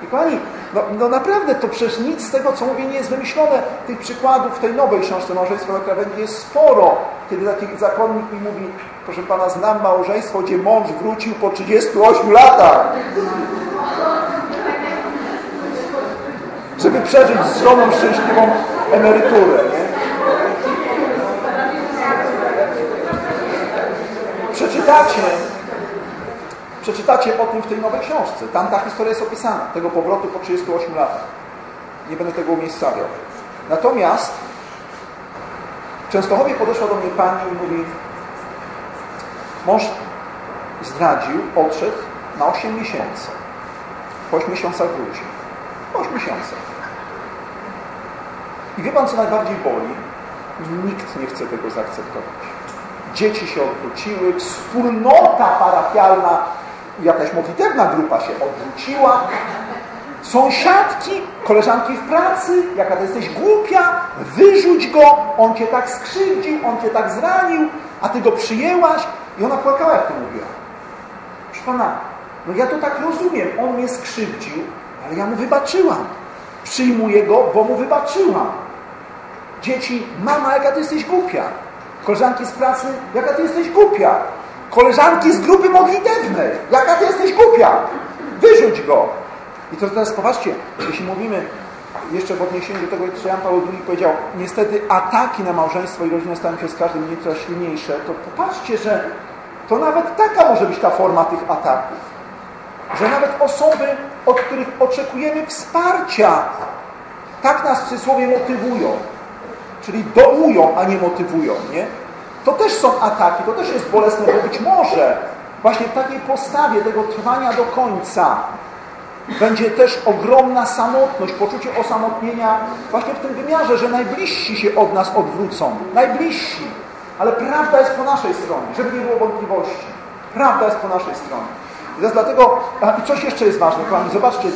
I kochani, no, no, naprawdę to przecież nic z tego, co mówię, nie jest wymyślone. Tych przykładów w tej nowej książce Małżeństwo na krawędzi jest sporo. Kiedy taki zakonnik mi mówi, proszę Pana, znam małżeństwo, gdzie mąż wrócił po 38 latach. Żeby przeżyć z żoną szczęśliwą emeryturę. Nie? przeczytacie, przeczytacie o tym w tej nowej książce. Tam ta historia jest opisana, tego powrotu po 38 latach. Nie będę tego umiejscawiał. Natomiast w Częstochowie podeszła do mnie pani i mówi mąż zdradził, odszedł na 8 miesięcy. Po 8 miesiącach wrócił. Po 8 miesiącach. I wie Pan, co najbardziej boli? Nikt nie chce tego zaakceptować. Dzieci się odwróciły, wspólnota parafialna, jakaś modlitewna grupa się odwróciła, sąsiadki, koleżanki w pracy, jaka ty jesteś głupia, wyrzuć go, on cię tak skrzywdził, on cię tak zranił, a ty go przyjęłaś. I ona płakała, jak to mówiła. Proszę Pana, no ja to tak rozumiem, on mnie skrzywdził, ale ja mu wybaczyłam. Przyjmuję go, bo mu wybaczyłam. Dzieci, mama, jaka ty jesteś głupia. Koleżanki z pracy, jaka ty jesteś głupia. Koleżanki z grupy modlitewnej, jaka ty jesteś głupia. Wyrzuć go. I to teraz poważnie, jeśli mówimy jeszcze w odniesieniu do tego, co Jan Paweł II powiedział, niestety ataki na małżeństwo i rodzinę stają się z każdym dniem coraz silniejsze, to popatrzcie, że to nawet taka może być ta forma tych ataków. Że nawet osoby, od których oczekujemy wsparcia, tak nas w cudzysłowie motywują. Czyli dołują, a nie motywują, nie? To też są ataki, to też jest bolesne, bo być może właśnie w takiej postawie tego trwania do końca będzie też ogromna samotność, poczucie osamotnienia właśnie w tym wymiarze, że najbliżsi się od nas odwrócą. Najbliżsi. Ale prawda jest po naszej stronie, żeby nie było wątpliwości. Prawda jest po naszej stronie. I teraz dlatego, i coś jeszcze jest ważne, kochani, zobaczcie,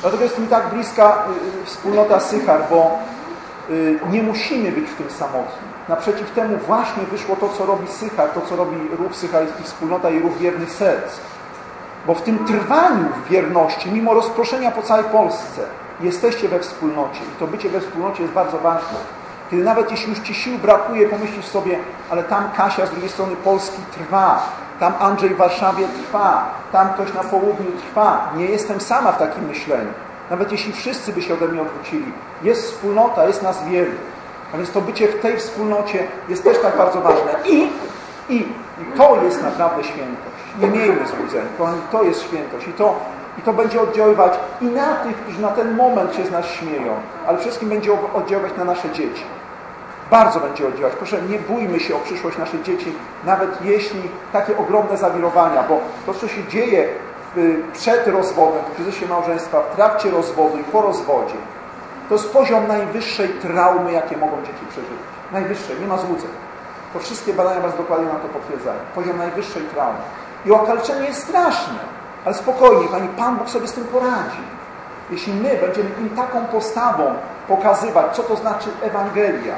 dlatego jest mi tak bliska y, y, wspólnota Sychar, bo y, nie musimy być w tym samotni. Naprzeciw temu właśnie wyszło to, co robi Sychar, to, co robi ruch Sychar i wspólnota i ruch wiernych serc. Bo w tym trwaniu w wierności, mimo rozproszenia po całej Polsce, jesteście we wspólnocie. I to bycie we wspólnocie jest bardzo ważne. Kiedy nawet jeśli już Ci sił brakuje, pomyślisz sobie, ale tam Kasia z drugiej strony Polski trwa, tam Andrzej w Warszawie trwa, tam ktoś na południu trwa. Nie jestem sama w takim myśleniu. Nawet jeśli wszyscy by się ode mnie odwrócili. Jest wspólnota, jest nas wielu. A więc to bycie w tej wspólnocie jest też tak bardzo ważne. I, i, to jest naprawdę świętość. Nie miejmy złudzeń. To jest świętość. I to, I to będzie oddziaływać i na tych, którzy na ten moment się z nas śmieją, ale wszystkim będzie oddziaływać na nasze dzieci. Bardzo będzie oddziaływać. Proszę, nie bójmy się o przyszłość naszych dzieci, nawet jeśli takie ogromne zawirowania, bo to, co się dzieje przed rozwodem, w kryzysie małżeństwa, w trakcie rozwodu i po rozwodzie, to jest poziom najwyższej traumy, jakie mogą dzieci przeżyć. Najwyższej, nie ma złudzeń. To wszystkie badania Was dokładnie na to potwierdzają. Poziom najwyższej traumy. I okaleczenie jest straszne, ale spokojnie, Pani Pan Bóg sobie z tym poradzi. Jeśli my będziemy im taką postawą pokazywać, co to znaczy Ewangelia,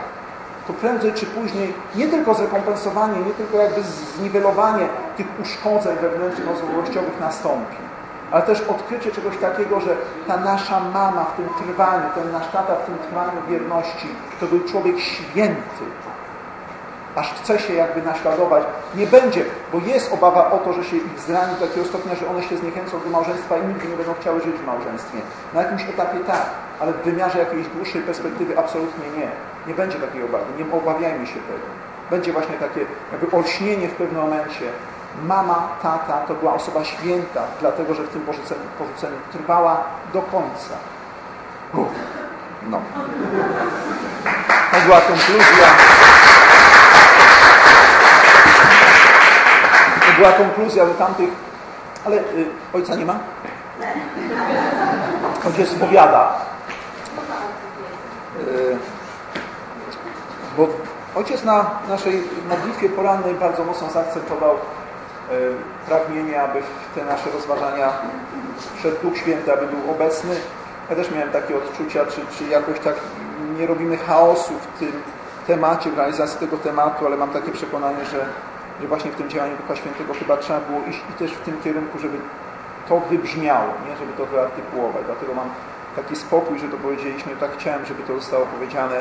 to prędzej czy później nie tylko zrekompensowanie, nie tylko jakby zniwelowanie tych uszkodzeń wewnętrznych, osobowościowych nastąpi, ale też odkrycie czegoś takiego, że ta nasza mama w tym trwaniu, ten nasz tata w tym trwaniu wierności, to był człowiek święty, aż chce się jakby naśladować. Nie będzie, bo jest obawa o to, że się ich zrani do takiego stopnia, że one się zniechęcą do małżeństwa i nigdy nie będą chciały żyć w małżeństwie. Na jakimś etapie tak, ale w wymiarze jakiejś dłuższej perspektywy absolutnie nie. Nie będzie takiej obawy, nie obawiajmy się tego. Będzie właśnie takie jakby olśnienie w pewnym momencie. Mama, tata to była osoba święta, dlatego że w tym porzuceniu, porzuceniu trwała do końca. No. To była konkluzja. To była konkluzja do tamtych... Ale y, ojca nie ma? Ojciec spowiada. Y, bo ojciec na naszej modlitwie porannej bardzo mocno zaakcentował pragnienie, aby w te nasze rozważania wszedł Duch Święty, aby był obecny. Ja też miałem takie odczucia, czy, czy jakoś tak nie robimy chaosu w tym temacie, w realizacji tego tematu, ale mam takie przekonanie, że że właśnie w tym działaniu Ducha Świętego chyba trzeba było iść i też w tym kierunku, żeby to wybrzmiało, nie? żeby to wyartykułować. Dlatego mam taki spokój, że to powiedzieliśmy, tak chciałem, żeby to zostało powiedziane,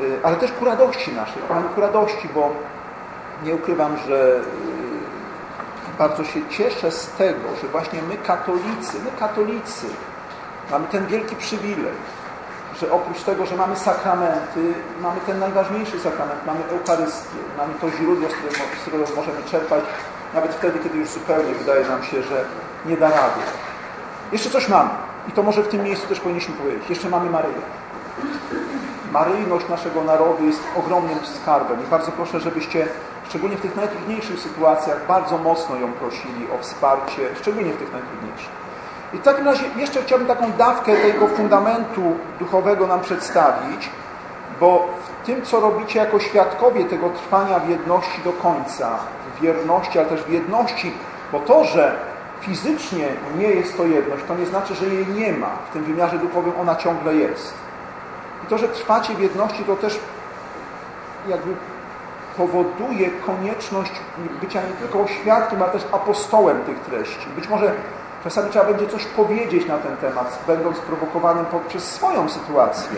y, ale też ku radości naszej, ku radości, bo nie ukrywam, że bardzo się cieszę z tego, że właśnie my katolicy, my katolicy mamy ten wielki przywilej, że oprócz tego, że mamy sakramenty, mamy ten najważniejszy sakrament, mamy Eucharystię, mamy to źródło, z którego, z którego możemy czerpać Nawet wtedy, kiedy już zupełnie wydaje nam się, że nie da rady. Jeszcze coś mamy. I to może w tym miejscu też powinniśmy powiedzieć. Jeszcze mamy Maryję. Maryjność naszego narodu jest ogromnym skarbem i bardzo proszę, żebyście szczególnie w tych najtrudniejszych sytuacjach bardzo mocno ją prosili o wsparcie, szczególnie w tych najtrudniejszych. I w takim razie jeszcze chciałbym taką dawkę tego fundamentu duchowego nam przedstawić, bo w tym, co robicie jako świadkowie tego trwania w jedności do końca, w wierności, ale też w jedności, bo to, że fizycznie nie jest to jedność, to nie znaczy, że jej nie ma. W tym wymiarze duchowym ona ciągle jest. I to, że trwacie w jedności, to też jakby powoduje konieczność bycia nie tylko świadkiem, ale też apostołem tych treści. Być może czasami trzeba będzie coś powiedzieć na ten temat, będąc prowokowanym przez swoją sytuację.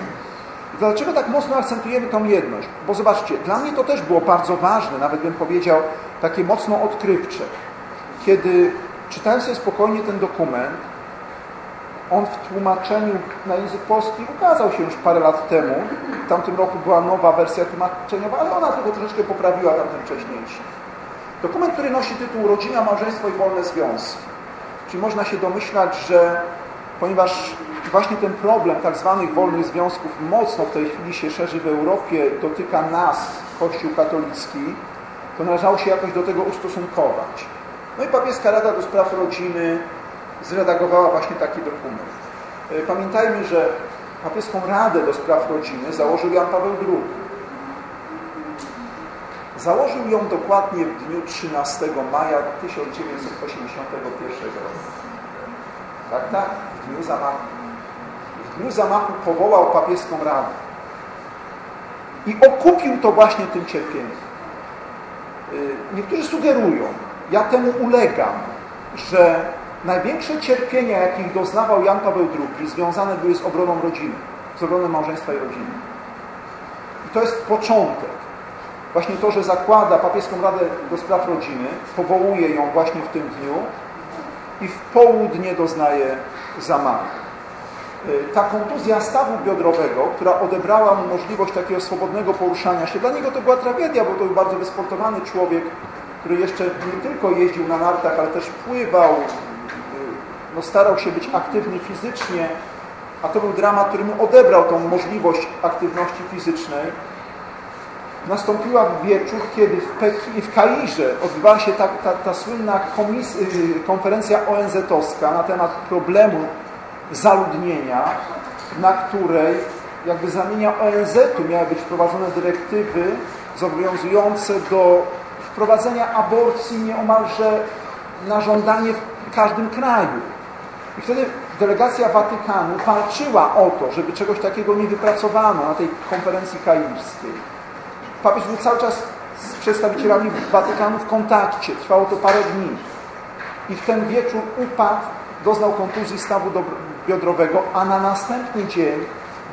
I dlaczego tak mocno akcentujemy tą jedność? Bo zobaczcie, dla mnie to też było bardzo ważne, nawet bym powiedział, takie mocno odkrywcze. Kiedy czytałem sobie spokojnie ten dokument, on w tłumaczeniu na język polski ukazał się już parę lat temu. W tamtym roku była nowa wersja tłumaczeniowa, ale ona tylko troszeczkę poprawiła tamten wcześniejszy. Dokument, który nosi tytuł Rodzina, Małżeństwo i Wolne Związki. Czyli można się domyślać, że ponieważ właśnie ten problem tak zwanych wolnych związków mocno w tej chwili się szerzy w Europie, dotyka nas, Kościół katolicki, to należało się jakoś do tego ustosunkować. No i papieska Rada do Spraw Rodziny zredagowała właśnie taki dokument. E, pamiętajmy, że papieską Radę do Spraw Rodziny założył Jan Paweł II. Założył ją dokładnie w dniu 13 maja 1981 roku. Tak, tak, w dniu zamachu. W dniu zamachu powołał papieską Radę. I okupił to właśnie tym cierpieniem. E, niektórzy sugerują, ja temu ulegam, że największe cierpienia, jakich doznawał Jan Paweł II, związane były z obroną rodziny, z obroną małżeństwa i rodziny. I to jest początek. Właśnie to, że zakłada papieską Radę do Spraw Rodziny, powołuje ją właśnie w tym dniu i w południe doznaje zamachu. Y, ta kontuzja stawu biodrowego, która odebrała mu możliwość takiego swobodnego poruszania się, dla niego to była tragedia, bo to był bardzo wysportowany człowiek, który jeszcze nie tylko jeździł na nartach, ale też pływał, no starał się być aktywny fizycznie, a to był dramat, który mu odebrał tą możliwość aktywności fizycznej. Nastąpiła w wieczór, kiedy w, w Kairze odbywała się ta, ta, ta słynna y, konferencja ONZ-owska na temat problemu zaludnienia, na której jakby z ONZ-u miały być wprowadzone dyrektywy zobowiązujące do wprowadzenia aborcji nieomalże na żądanie w każdym kraju. I wtedy delegacja Watykanu walczyła o to, żeby czegoś takiego nie wypracowano na tej konferencji kairskiej. Papież był cały czas z przedstawicielami Watykanu w kontakcie. Trwało to parę dni. I w ten wieczór upadł, doznał kontuzji stawu biodrowego, a na następny dzień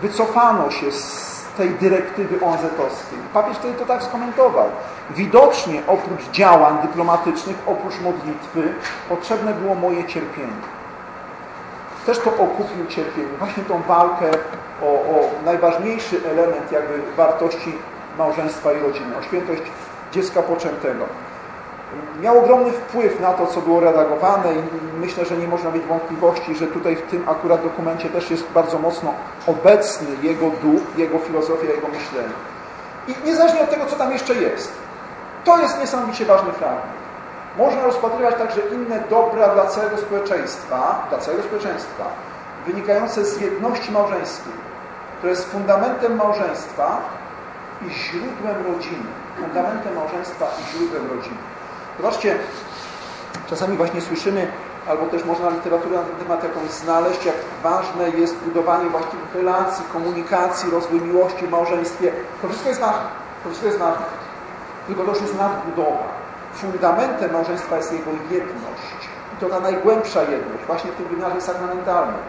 wycofano się z tej dyrektywy ONZ-owskiej. Papież wtedy to tak skomentował. Widocznie oprócz działań dyplomatycznych, oprócz modlitwy, potrzebne było moje cierpienie też to okupił cierpienie. Właśnie tą walkę o, o najważniejszy element jakby wartości małżeństwa i rodziny, o świętość dziecka poczętego. Miał ogromny wpływ na to, co było redagowane i myślę, że nie można mieć wątpliwości, że tutaj w tym akurat dokumencie też jest bardzo mocno obecny jego duch, jego filozofia, jego myślenie. I niezależnie od tego, co tam jeszcze jest, to jest niesamowicie ważny fragment. Można rozpatrywać także inne dobra dla całego społeczeństwa, dla całego społeczeństwa, wynikające z jedności małżeńskiej, które jest fundamentem małżeństwa i źródłem rodziny. Fundamentem małżeństwa i źródłem rodziny. Zobaczcie, czasami właśnie słyszymy, albo też można literaturę na ten temat jakąś znaleźć, jak ważne jest budowanie właściwych relacji, komunikacji, rozwój miłości w małżeństwie. To wszystko jest ważne. To wszystko jest ważne. Tylko to już jest nadbudowa fundamentem małżeństwa jest jego jedność. I to ta najgłębsza jedność, właśnie w tym wymiarze sakramentalnym.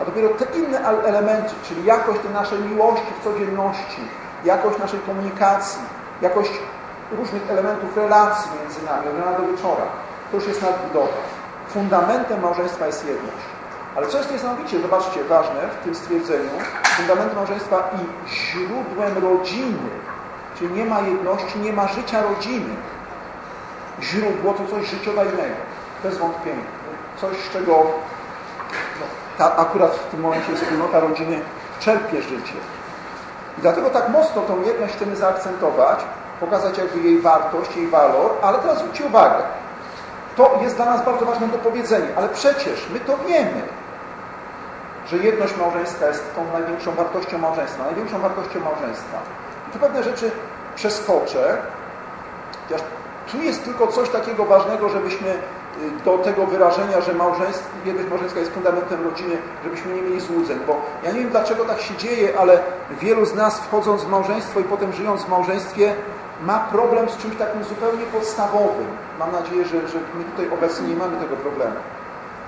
A dopiero te inne elementy, czyli jakość tej naszej miłości w codzienności, jakość naszej komunikacji, jakość różnych elementów relacji między nami od rana do wieczora, to już jest nadbudowa. Fundamentem małżeństwa jest jedność. Ale co jest niesamowicie, zobaczcie, ważne w tym stwierdzeniu, fundamentem małżeństwa i źródłem rodziny, czyli nie ma jedności, nie ma życia rodziny. Źródło to coś życiodajnego. Bez wątpienia. Coś, z czego no, ta, akurat w tym momencie wspólnota rodziny czerpie życie. I dlatego tak mocno tą jedność chcemy zaakcentować, pokazać jakby jej wartość, jej walor, ale teraz zwróćcie uwagę. To jest dla nas bardzo ważne do powiedzenia, ale przecież my to wiemy, że jedność małżeńska jest tą największą wartością małżeństwa, największą wartością małżeństwa. I tu pewne rzeczy przeskoczę, chociaż tu jest tylko coś takiego ważnego, żebyśmy y, do tego wyrażenia, że małżeństwo, jedność małżeńska jest fundamentem rodziny, żebyśmy nie mieli złudzeń, bo ja nie wiem dlaczego tak się dzieje, ale wielu z nas wchodząc w małżeństwo i potem żyjąc w małżeństwie ma problem z czymś takim zupełnie podstawowym. Mam nadzieję, że, że my tutaj obecnie nie mamy tego problemu.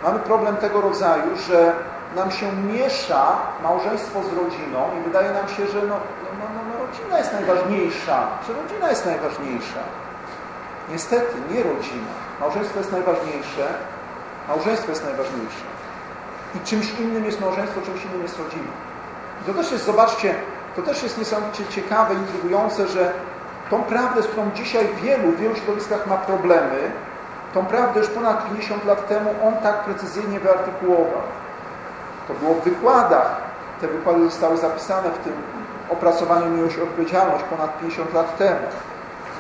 Mamy problem tego rodzaju, że nam się miesza małżeństwo z rodziną i wydaje nam się, że no, no, no, no rodzina jest najważniejsza, że rodzina jest najważniejsza. Niestety, nie rodzina. Małżeństwo jest najważniejsze, małżeństwo jest najważniejsze. I czymś innym jest małżeństwo, czymś innym jest rodzina. I to też jest, zobaczcie, to też jest niesamowicie ciekawe, intrygujące, że tą prawdę, z którą dzisiaj wielu, w wielu środowiskach ma problemy, tą prawdę już ponad 50 lat temu on tak precyzyjnie wyartykułował. To było w wykładach. Te wykłady zostały zapisane w tym opracowaniu Miłość i Odpowiedzialność ponad 50 lat temu.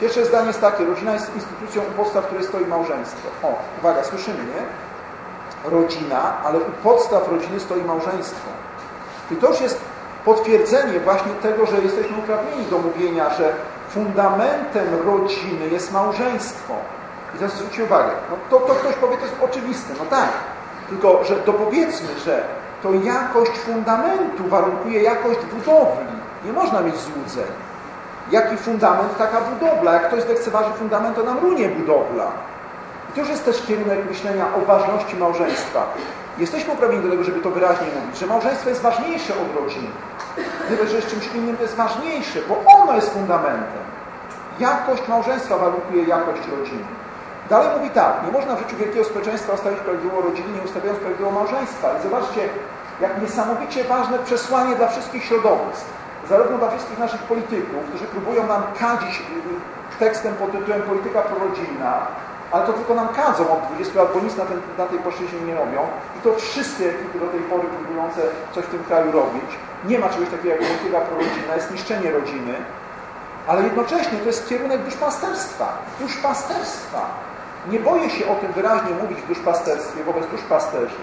Pierwsze zdanie jest takie. Rodzina jest instytucją u podstaw, której stoi małżeństwo. O, uwaga, słyszymy, nie? Rodzina, ale u podstaw rodziny stoi małżeństwo. I to już jest potwierdzenie właśnie tego, że jesteśmy uprawnieni do mówienia, że fundamentem rodziny jest małżeństwo. I teraz zwróćcie uwagę, no to, to ktoś powie, to jest oczywiste, no tak. Tylko, że dopowiedzmy, że to jakość fundamentu warunkuje jakość budowli. Nie można mieć złudzeń. Jaki fundament, taka budowla. Jak ktoś lekceważy fundament, to nam runie budowla. I to już jest też kierunek myślenia o ważności małżeństwa. Jesteśmy uprawnieni do tego, żeby to wyraźnie mówić, że małżeństwo jest ważniejsze od rodziny. Tyle, że jest czymś innym to jest ważniejsze, bo ono jest fundamentem. Jakość małżeństwa warunkuje jakość rodziny. Dalej mówi tak, nie można w życiu wielkiego społeczeństwa ustawić prawidłowo rodziny, nie ustawiając prawidłowo małżeństwa. I zobaczcie, jak niesamowicie ważne przesłanie dla wszystkich środowisk, zarówno dla wszystkich naszych polityków, którzy próbują nam kadzić y, tekstem pod tytułem Polityka prorodzinna, ale to tylko nam kadzą od 20 lat, bo nic na, ten, na tej płaszczyźnie nie robią. I to wszystkie ekipy do tej pory próbujące coś w tym kraju robić. Nie ma czegoś takiego jak polityka prorodzinna, jest niszczenie rodziny, ale jednocześnie to jest kierunek duszpasterstwa. Duszpasterstwa. Nie boję się o tym wyraźnie mówić w duszpasterstwie wobec duszpasterzy,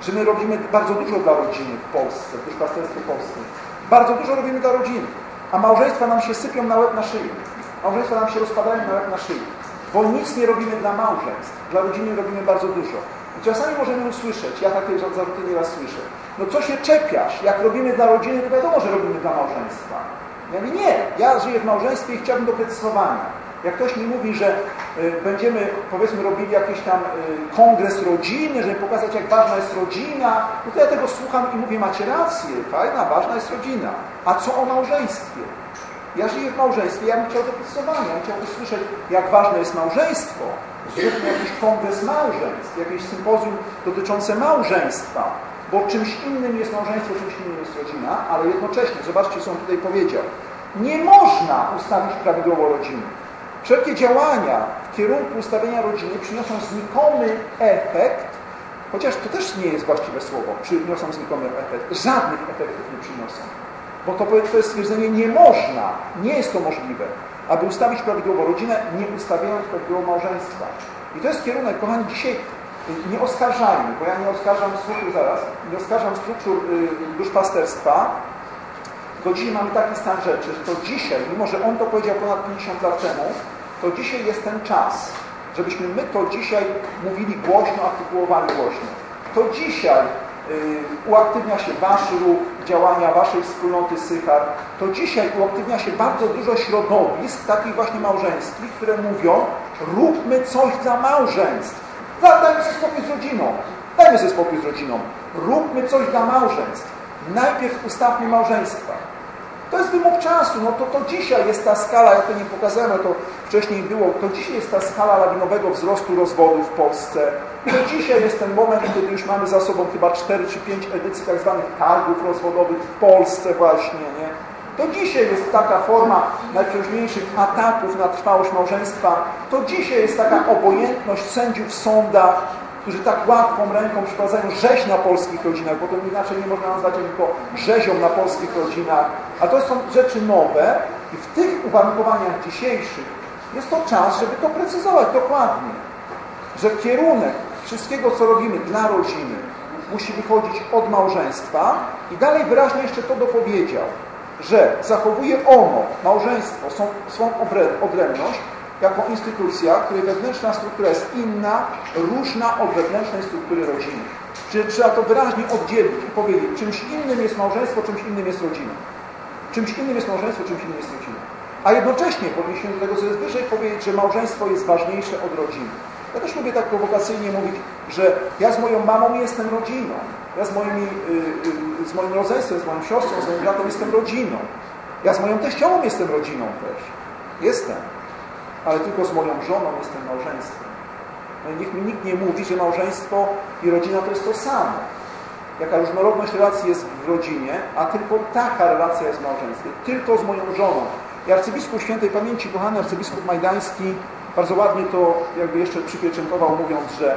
że my robimy bardzo dużo dla rodziny w Polsce, w duszpasterstwie polskim. Bardzo dużo robimy dla rodziny, a małżeństwa nam się sypią na łeb na szyję. Małżeństwa nam się rozpadają na łeb na szyję. Bo nic nie robimy dla małżeństw. Dla rodziny robimy bardzo dużo. I czasami możemy usłyszeć, ja takie zarzuty nieraz słyszę, no co się czepiasz? Jak robimy dla rodziny, to wiadomo, że robimy dla małżeństwa. Ja mówię, nie, ja żyję w małżeństwie i chciałbym doprecyzowania. Jak ktoś mi mówi, że y, będziemy, powiedzmy, robili jakiś tam y, kongres rodziny, żeby pokazać, jak ważna jest rodzina, no to ja tego słucham i mówię, macie rację, fajna, ważna jest rodzina. A co o małżeństwie? Ja żyję w małżeństwie, ja bym chciał doprecyzowania, ja bym chciał usłyszeć, jak ważne jest małżeństwo. Zróbmy jakiś kongres małżeństw, jakieś sympozjum dotyczące małżeństwa, bo czymś innym jest małżeństwo, czymś innym jest rodzina, ale jednocześnie, zobaczcie, co on tutaj powiedział, nie można ustawić prawidłowo rodziny. Wszelkie działania w kierunku ustawienia rodziny przyniosą znikomy efekt, chociaż to też nie jest właściwe słowo, przyniosą znikomy efekt. Żadnych efektów nie przyniosą. Bo to, to jest stwierdzenie nie można, nie jest to możliwe, aby ustawić prawidłowo rodzinę, nie ustawiając prawidłowo małżeństwa. I to jest kierunek, kochani, dzisiaj nie oskarżajmy, bo ja nie oskarżam struktur zaraz, nie oskarżam struktur y, duszpasterstwa, tylko dzisiaj mamy taki stan rzeczy, że to dzisiaj, mimo że on to powiedział ponad 50 lat temu, to dzisiaj jest ten czas, żebyśmy my to dzisiaj mówili głośno, artykułowali głośno. To dzisiaj y, uaktywnia się Wasz ruch, działania Waszej wspólnoty Sychar. To dzisiaj uaktywnia się bardzo dużo środowisk, takich właśnie małżeńskich, które mówią, róbmy coś dla małżeństw. Dajmy sobie spokój z rodziną. Dajmy sobie spokój z rodziną. Róbmy coś dla małżeństw. Najpierw ustawmy małżeństwa. To jest wymóg czasu. No to, to dzisiaj jest ta skala, ja to nie pokazałem, to wcześniej było, to dzisiaj jest ta skala lawinowego wzrostu rozwodu w Polsce. To dzisiaj jest ten moment, kiedy już mamy za sobą chyba 4 czy 5 edycji tak zwanych targów rozwodowych w Polsce właśnie, nie? To dzisiaj jest taka forma najprzeróżniejszych ataków na trwałość małżeństwa. To dzisiaj jest taka obojętność sędziów w sądach, którzy tak łatwą ręką przyprowadzają rzeź na polskich rodzinach, bo to inaczej nie można nazwać tylko rzezią na polskich rodzinach. A to są rzeczy nowe i w tych uwarunkowaniach dzisiejszych jest to czas, żeby to precyzować dokładnie. Że kierunek wszystkiego, co robimy dla rodziny, musi wychodzić od małżeństwa i dalej wyraźnie jeszcze to dopowiedział, że zachowuje ono, małżeństwo, swą, swą odrębność jako instytucja, której wewnętrzna struktura jest inna, różna od wewnętrznej struktury rodziny. Czyli trzeba to wyraźnie oddzielić i powiedzieć, czymś innym jest małżeństwo, czymś innym jest rodzina. Czymś innym jest małżeństwo, czymś innym jest rodzina. A jednocześnie powinniśmy do tego, co jest wyżej, powiedzieć, że małżeństwo jest ważniejsze od rodziny. Ja też lubię tak prowokacyjnie mówić, że ja z moją mamą jestem rodziną. Ja z, moimi, yy, z moim rodzeństwem, z moją siostrą, z moim bratem jestem rodziną. Ja z moją teściową jestem rodziną też. Jestem. Ale tylko z moją żoną jestem małżeństwem. No niech mi nikt nie mówi, że małżeństwo i rodzina to jest to samo. Jaka różnorodność relacji jest w rodzinie, a tylko taka relacja jest w małżeństwie. Tylko z moją żoną. I arcybiskup świętej pamięci, kochany arcybiskup Majdański, bardzo ładnie to jakby jeszcze przypieczętował, mówiąc, że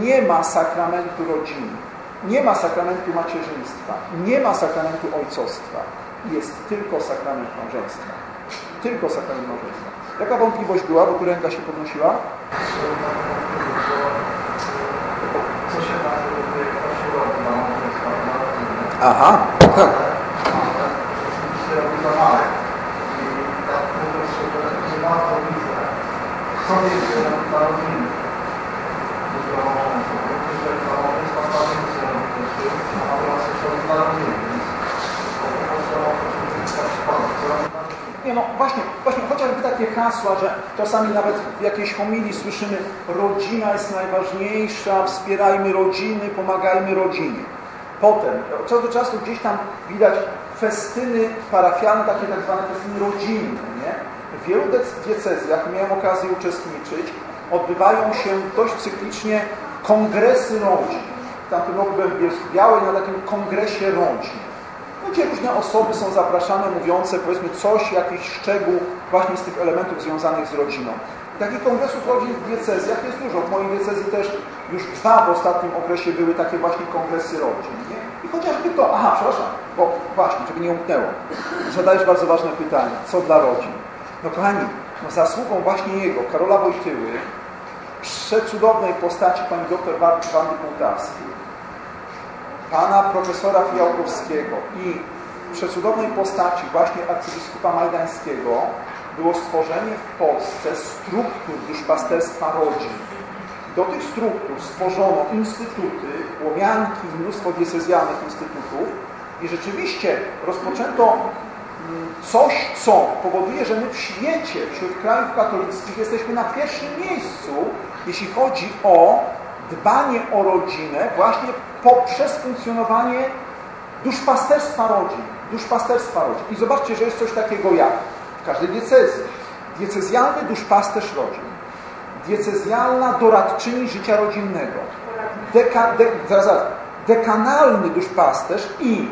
nie ma sakramentu rodziny, nie ma sakramentu macierzyństwa, nie ma sakramentu ojcostwa. Jest tylko sakrament małżeństwa. Tylko sakrament małżeństwa. Jaka wątpliwość była, bo tu ręka się podnosiła? Aha, tak. Nie no, właśnie, właśnie chociażby takie hasła, że czasami nawet w jakiejś homilii słyszymy rodzina jest najważniejsza, wspierajmy rodziny, pomagajmy rodzinie. Potem, co do czasu gdzieś tam widać festyny parafialne, takie tak zwane festyny rodzinne, nie? w wielu diecezjach, miałem okazję uczestniczyć, odbywają się dość cyklicznie kongresy rodzin. W tamtym roku byłem w Białej na takim kongresie rodzin. Gdzie różne osoby są zapraszane, mówiące powiedzmy coś, jakiś szczegół właśnie z tych elementów związanych z rodziną. Takich kongresów rodzin w diecezjach jest dużo. W mojej diecezji też już dwa w ostatnim okresie były takie właśnie kongresy rodzin. Nie? I chociażby to, aha, przepraszam, bo właśnie, żeby nie umknęło. Zadajesz bardzo ważne pytanie. Co dla rodzin? No kochani, no zasługą właśnie jego, Karola Wojtyły, przecudownej postaci pani doktor Wandy Półtawskiej, pana profesora Fijałkowskiego i przecudownej postaci właśnie arcybiskupa Majdańskiego było stworzenie w Polsce struktur duszpasterstwa rodzin. Do tych struktur stworzono instytuty, łomianki, mnóstwo diecezjalnych instytutów i rzeczywiście rozpoczęto coś, co powoduje, że my w świecie, wśród krajów katolickich jesteśmy na pierwszym miejscu, jeśli chodzi o dbanie o rodzinę właśnie poprzez funkcjonowanie duszpasterstwa rodzin. Duszpasterstwa rodzin. I zobaczcie, że jest coś takiego jak w każdej diecezji. Diecezjalny duszpasterz rodzin. Diecezjalna doradczyni życia rodzinnego. Deka, de, zaraz, dekanalny duszpasterz i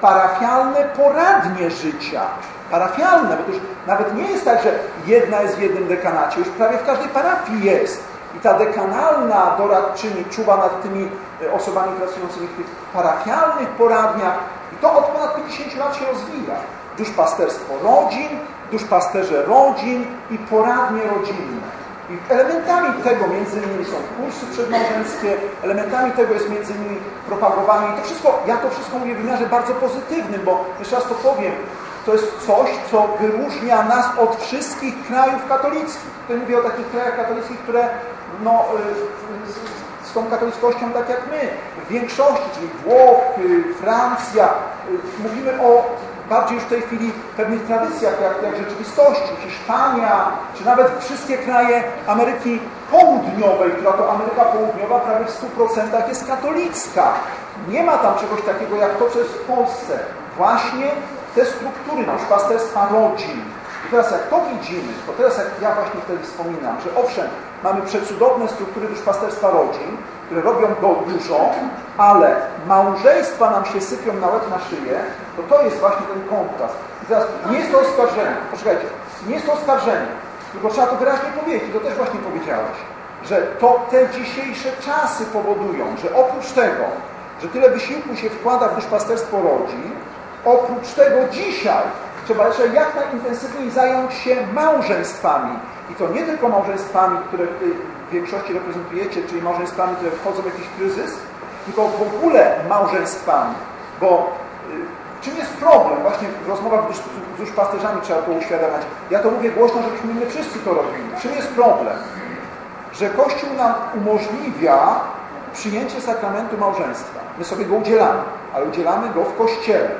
parafialne poradnie życia. Parafialne, bo to już nawet nie jest tak, że jedna jest w jednym dekanacie, już prawie w każdej parafii jest. I ta dekanalna doradczyni czuwa nad tymi e, osobami pracującymi w tych parafialnych poradniach. I to od ponad 50 lat się rozwija. Duszpasterstwo rodzin, duszpasterze rodzin i poradnie rodzinne. I elementami tego między innymi są kursy przedmałżeńskie, elementami tego jest między innymi propagowanie. I to wszystko, ja to wszystko mówię w wymiarze bardzo pozytywnym, bo jeszcze raz to powiem, to jest coś, co wyróżnia nas od wszystkich krajów katolickich. Tutaj mówię o takich krajach katolickich, które no, y, z tą katolickością tak jak my, w większości, czyli Włochy, Francja, y, mówimy o bardziej już w tej chwili pewnych tradycjach, jak, jak rzeczywistości, Hiszpania, czy nawet wszystkie kraje Ameryki Południowej, która to Ameryka Południowa prawie w 100% jest katolicka. Nie ma tam czegoś takiego jak to, co jest w Polsce. Właśnie te struktury duszpasterstwa rodzin, I teraz jak to widzimy, to teraz jak ja właśnie wtedy wspominam, że owszem, mamy przecudowne struktury duszpasterstwa rodzin, które robią go dużo, ale małżeństwa nam się sypią na łeb na szyję, to to jest właśnie ten kontrast. I teraz nie jest to oskarżenie, poczekajcie, nie jest to oskarżenie, tylko trzeba to wyraźnie powiedzieć, to też właśnie powiedziałeś, że to te dzisiejsze czasy powodują, że oprócz tego, że tyle wysiłku się wkłada w duszpasterstwo rodzin, oprócz tego dzisiaj trzeba jeszcze jak najintensywniej zająć się małżeństwami. I to nie tylko małżeństwami, które w większości reprezentujecie, czyli małżeństwami, które wchodzą w jakiś kryzys, tylko w ogóle małżeństwami. Bo y, czym jest problem? Właśnie w rozmowach z duszpasterzami trzeba to uświadamiać. Ja to mówię głośno, żebyśmy my wszyscy to robili. Czym jest problem? Że Kościół nam umożliwia przyjęcie sakramentu małżeństwa. My sobie go udzielamy, ale udzielamy go w Kościele.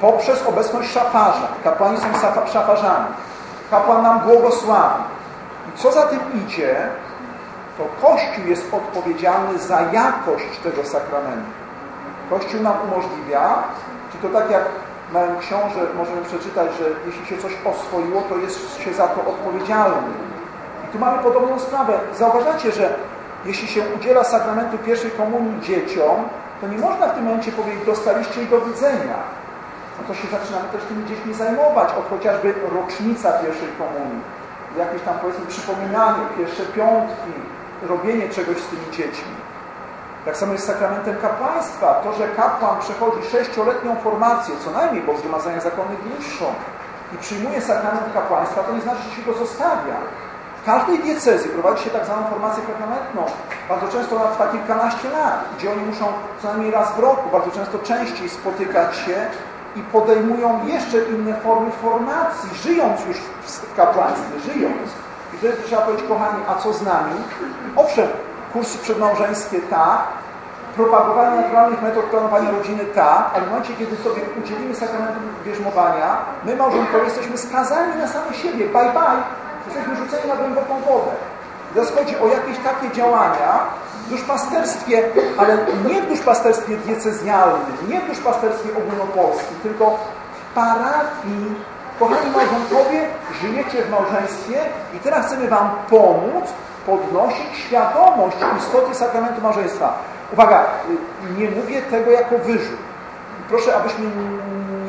Poprzez obecność szafarza. Kapłani są szafarzami. Kapłan nam błogosławi. I co za tym idzie, to Kościół jest odpowiedzialny za jakość tego sakramentu. Kościół nam umożliwia, czy to tak jak małym książę możemy przeczytać, że jeśli się coś oswoiło, to jest się za to odpowiedzialny. I tu mamy podobną sprawę. Zauważacie, że jeśli się udziela sakramentu pierwszej komunii dzieciom, to nie można w tym momencie powiedzieć, dostaliście i do widzenia. No to się zaczynamy też tymi dziećmi zajmować, od chociażby rocznica pierwszej komunii, jakieś tam powiedzmy przypominanie, pierwsze piątki, robienie czegoś z tymi dziećmi. Tak samo jest z sakramentem kapłaństwa. To, że kapłan przechodzi sześcioletnią formację, co najmniej, bo w zgromadzeniach zakonnych dłuższą i przyjmuje sakrament kapłaństwa, to nie znaczy, że się go zostawia. W każdej diecezji prowadzi się tak zwaną formację permanentną. Bardzo często ona trwa kilkanaście lat, gdzie oni muszą co najmniej raz w roku, bardzo często częściej spotykać się i podejmują jeszcze inne formy formacji, żyjąc już w kapłaństwie, żyjąc. I wtedy trzeba powiedzieć, kochani, a co z nami? Owszem, kursy przedmałżeńskie tak, propagowanie naturalnych metod planowania rodziny tak, ale w momencie, kiedy sobie udzielimy sakramentu bierzmowania, my małżonkowie jesteśmy skazani na same siebie. Bye bye. Jesteśmy rzuceni na głęboką wodę. Teraz chodzi o jakieś takie działania w duszpasterstwie, ale nie w duszpasterstwie diecezjalnym, nie w duszpasterstwie ogólnopolskim, tylko w parafii. Kochani małżonkowie, żyjecie w małżeństwie i teraz chcemy Wam pomóc podnosić świadomość istoty sakramentu małżeństwa. Uwaga, nie mówię tego jako wyrzut. Proszę, abyśmy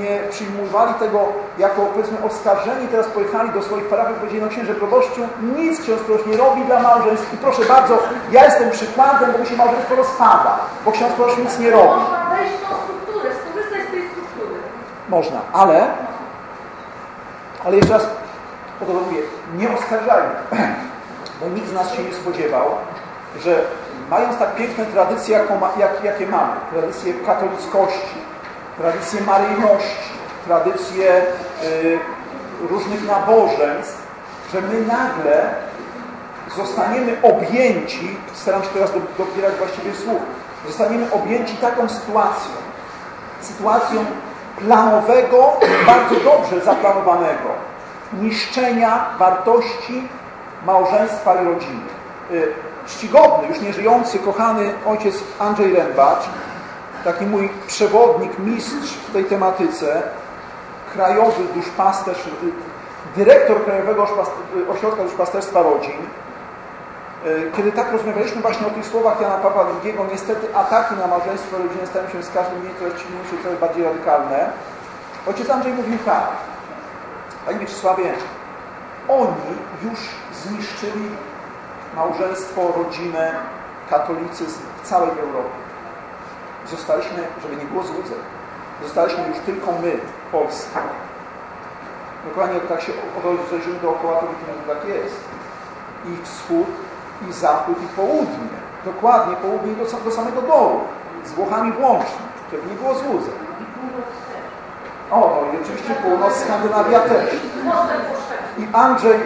nie przyjmowali tego jako, powiedzmy, oskarżeni, teraz pojechali do swoich parafii i powiedzieli, no księże proboszczu, nic ksiądz proboszcz nie robi dla małżeństw i proszę bardzo, ja jestem przykładem, bo mi się małżeństwo rozpada, bo ksiądz proboszcz nic nie robi. Można wejść w tą strukturę, skorzystać z tej struktury. Można, ale, ale jeszcze raz, po to mówię, nie oskarżajmy, bo nikt z nas się nie spodziewał, że mając tak piękne tradycje, jaką, jak, jakie mamy, tradycje katolickości, tradycje maryjności, tradycje y, różnych nabożeństw, że my nagle zostaniemy objęci, staram się teraz dobierać właściwie słów, zostaniemy objęci taką sytuacją, sytuacją planowego, bardzo dobrze zaplanowanego niszczenia wartości małżeństwa i rodziny. Y, czcigodny, już nieżyjący, kochany ojciec Andrzej Rębacz, taki mój przewodnik, mistrz w tej tematyce, krajowy duszpasterz, dyrektor Krajowego Ośrodka Duszpasterstwa Rodzin, e, kiedy tak rozmawialiśmy właśnie o tych słowach Jana Pawła II, niestety ataki na małżeństwo i stają się z każdym dniem coraz silniejsze coraz bardziej radykalne. Ojciec Andrzej mówił tak, Panie Mieczysławie, oni już zniszczyli małżeństwo, rodzinę, katolicyzm w całej Europie. Zostaliśmy, żeby nie było złudzeń, zostaliśmy już tylko my, Polska. Dokładnie tak się rozejrzymy dookoła, to widzimy, że tak jest. I wschód, i zachód, i południe. Dokładnie południe do, do samego dołu. Z Włochami włącznie, żeby nie było złudzeń. O, no i oczywiście północ, Skandynawia też. I Andrzej,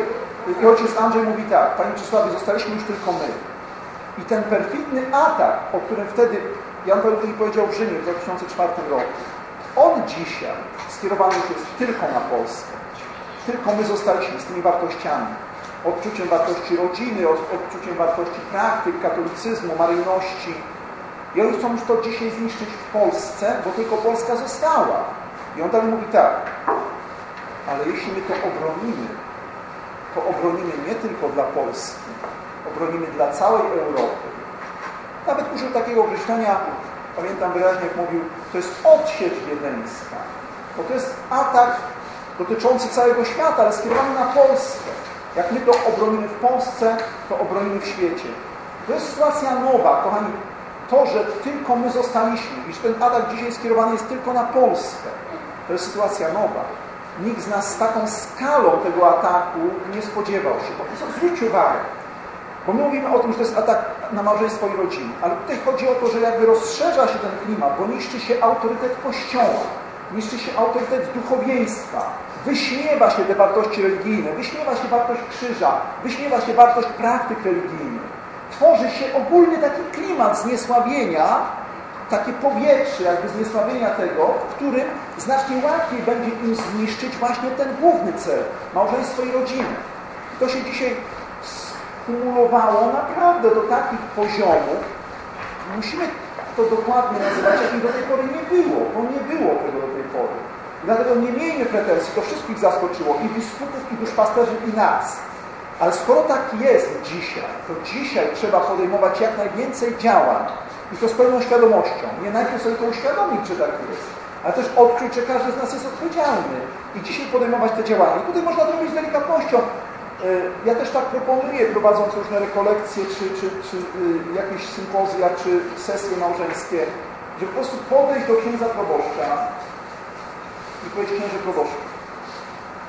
i ojciec Andrzej mówi tak, Panie Czesławie, zostaliśmy już tylko my. I ten perfidny atak, o którym wtedy Jan Paweł II powiedział w Rzymie w 2004 roku, on dzisiaj skierowany już jest tylko na Polskę. Tylko my zostaliśmy z tymi wartościami. Odczuciem wartości rodziny, odczuciem wartości praktyk, katolicyzmu, maryjności. I oni chcą już to dzisiaj zniszczyć w Polsce, bo tylko Polska została. I on dalej mówi tak. Ale jeśli my to obronimy, to obronimy nie tylko dla Polski, obronimy dla całej Europy. Nawet użył takiego określenia, pamiętam wyraźnie, jak mówił, to jest odsiecz wiedeńska, bo to jest atak dotyczący całego świata, ale skierowany na Polskę. Jak my to obronimy w Polsce, to obronimy w świecie. To jest sytuacja nowa, kochani. To, że tylko my zostaliśmy i ten atak dzisiaj skierowany jest tylko na Polskę, to jest sytuacja nowa. Nikt z nas z taką skalą tego ataku nie spodziewał się. Po prostu zwróćcie uwagę, bo my mówimy o tym, że to jest atak na małżeństwo i rodzinę, ale tutaj chodzi o to, że jakby rozszerza się ten klimat, bo niszczy się autorytet Kościoła, niszczy się autorytet duchowieństwa, wyśmiewa się te wartości religijne, wyśmiewa się wartość krzyża, wyśmiewa się wartość praktyk religijnych. Tworzy się ogólny taki klimat zniesławienia, takie powietrze jakby zniesławienia tego, w którym znacznie łatwiej będzie im zniszczyć właśnie ten główny cel, małżeństwo i rodzinę. To się dzisiaj skumulowało naprawdę do takich poziomów, musimy to dokładnie nazywać, jakich do tej pory nie było, bo nie było tego do tej pory. Dlatego nie miejmy pretensji, to wszystkich zaskoczyło, i biskupów, i duszpasterzy, i nas. Ale skoro tak jest dzisiaj, to dzisiaj trzeba podejmować jak najwięcej działań i to z pełną świadomością. Nie najpierw sobie to uświadomić, czy tak jest, ale też odkryć, że każdy z nas jest odpowiedzialny i dzisiaj podejmować te działania. I tutaj można to robić z delikatnością. E, ja też tak proponuję, prowadząc różne rekolekcje, czy, czy, czy e, jakieś sympozja, czy sesje małżeńskie, że po prostu podejść do księdza proboszcza i powiedzieć księże proboszczu,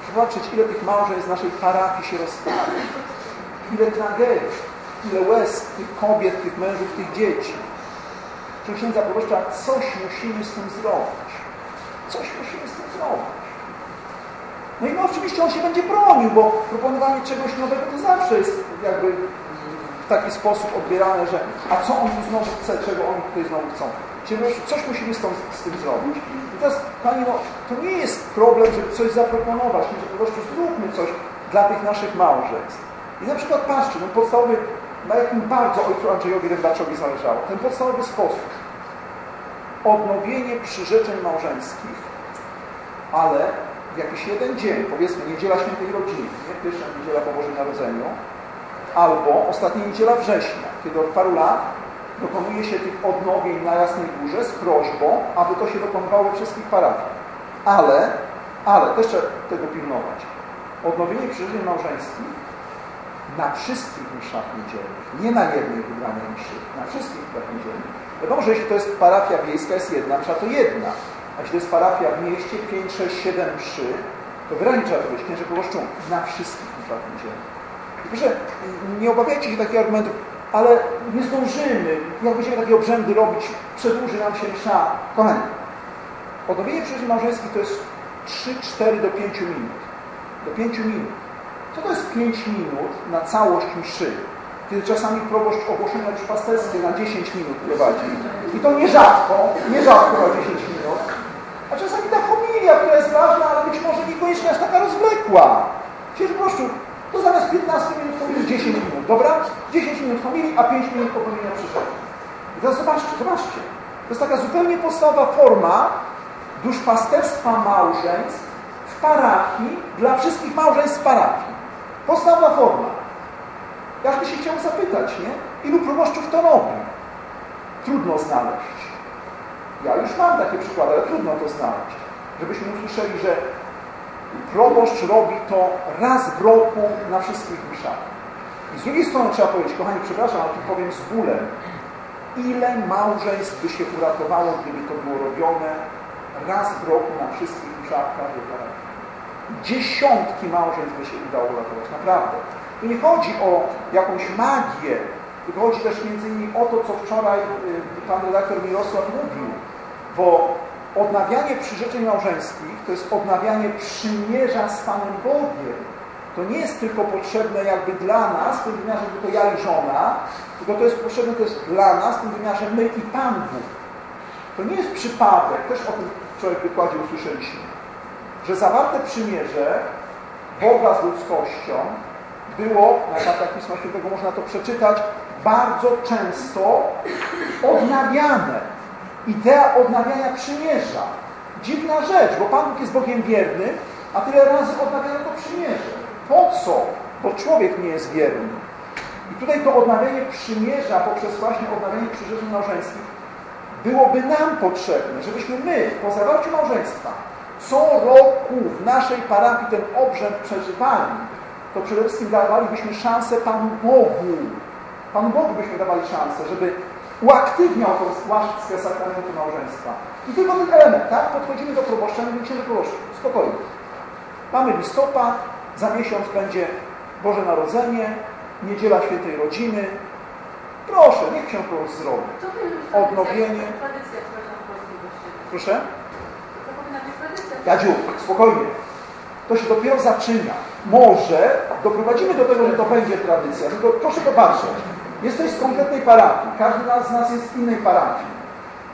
zobaczyć, ile tych małżeństw z naszej parafii się rozstali, ile tragedii, ile łez tych kobiet, tych mężów, tych dzieci. Proszę księdza proboszcza, coś musimy z tym zrobić. Coś musimy z tym zrobić. No i no oczywiście on się będzie bronił, bo proponowanie czegoś nowego to zawsze jest jakby w taki sposób odbierane, że a co on tu znowu chce, czego oni tutaj znowu chcą. Czyli coś musimy z, tą, z tym zrobić. I teraz, Pani, no, to nie jest problem, żeby coś zaproponować, że po prostu zróbmy coś dla tych naszych małżeństw. I na przykład patrzcie, ten podstawowy, na jakim bardzo ojcu Andrzejowi Rębaczowi zależało, ten podstawowy sposób. Odnowienie przyrzeczeń małżeńskich, ale w jakiś jeden dzień, powiedzmy niedziela świętej rodziny, nie? pierwsza niedziela po Bożym Narodzeniu, albo ostatnia niedziela września, kiedy od paru lat dokonuje się tych odnowień na Jasnej Górze z prośbą, aby to się dokonywało we wszystkich parafiach. Ale, ale, też trzeba tego pilnować, odnowienie przyrzeczeń małżeńskich na wszystkich mszach niedzielnych, nie na jednej wybranej mszy, na wszystkich mszach niedzielnych. Wiadomo, że jeśli to jest parafia wiejska, jest jedna msza, to jedna. A jeśli jest parafia w mieście, 5, 6, 7 mszy, to wyraźnie trzeba to powiedzieć, księże proboszczą, na wszystkich mszach niedzielnych. Proszę, nie obawiajcie się takich argumentów, ale nie zdążymy, jak będziemy takie obrzędy robić, przedłuży nam się msza. Kochani, odnowienie przyjaźni małżeńskich to jest 3-4 do 5 minut. Do 5 minut. Co to jest 5 minut na całość mszy? Kiedy czasami proboszcz ogłoszenia pasterskie na 10 minut prowadzi. I to nierzadko, nierzadko na 10 minut. A czasami ta homilia, która jest ważna, ale być może niekoniecznie aż taka rozwlekła. Księży proszczu, to zamiast 15 minut pomylić 10 minut, dobra? 10 minut pomili, a 5 minut popełnienia przyszedł. I teraz zobaczcie, zobaczcie. To jest taka zupełnie podstawowa forma duszpasterstwa małżeństw w parafii dla wszystkich małżeństw parafii. Podstawowa forma. Ja by się chciał zapytać, nie? Ilu proboszczów to robi? Trudno znaleźć. Ja już mam takie przykłady, ale trudno to znaleźć. Żebyśmy usłyszeli, że proboszcz robi to raz w roku na wszystkich mszach. I z drugiej strony trzeba powiedzieć, kochani, przepraszam, ale tu powiem z bólem, ile małżeństw by się uratowało, gdyby to było robione raz w roku na wszystkich mszach parafii. Dziesiątki małżeństw by się udało uratować, naprawdę. Tu nie chodzi o jakąś magię, tylko chodzi też między innymi o to, co wczoraj y, pan redaktor Mirosław mówił, bo odnawianie przyrzeczeń małżeńskich to jest odnawianie przymierza z Panem Bogiem. To nie jest tylko potrzebne jakby dla nas, w tym wymiarze tylko ja i żona, tylko to jest potrzebne też dla nas, w tym wymiarze my i Pan Bóg. To nie jest przypadek, też o tym wczoraj w wykładzie usłyszeliśmy, że zawarte przymierze Boga z ludzkością było, na kartach Pisma Świętego można to przeczytać, bardzo często odnawiane idea odnawiania przymierza. Dziwna rzecz, bo Pan Bóg jest Bogiem wiernym a tyle razy odnawiano to przymierze. Po co? Bo człowiek nie jest wierny. I tutaj to odnawianie przymierza poprzez właśnie odnawianie przyrzeczeń małżeńskich byłoby nam potrzebne, żebyśmy my po zawarciu małżeństwa co roku w naszej parafii ten obrzęd przeżywali, to przede wszystkim dawalibyśmy szansę Panu Bogu. Panu Bogu byśmy dawali szansę, żeby uaktywniał tą łaskę sakramentu małżeństwa. I tylko ten element, tak? Podchodzimy do proboszcza, mówimy do proboszczu, spokojnie. Mamy listopad, za miesiąc będzie Boże Narodzenie, Niedziela Świętej Rodziny. Proszę, niech się to zrobi. To powinna być Odnowienie. Proszę? To powinna być tradycja. Jadziu, spokojnie. To się dopiero zaczyna. Może doprowadzimy do tego, że to będzie tradycja. Tylko proszę popatrzeć. Jesteś z konkretnej parafii. Każdy z nas jest z innej parafii.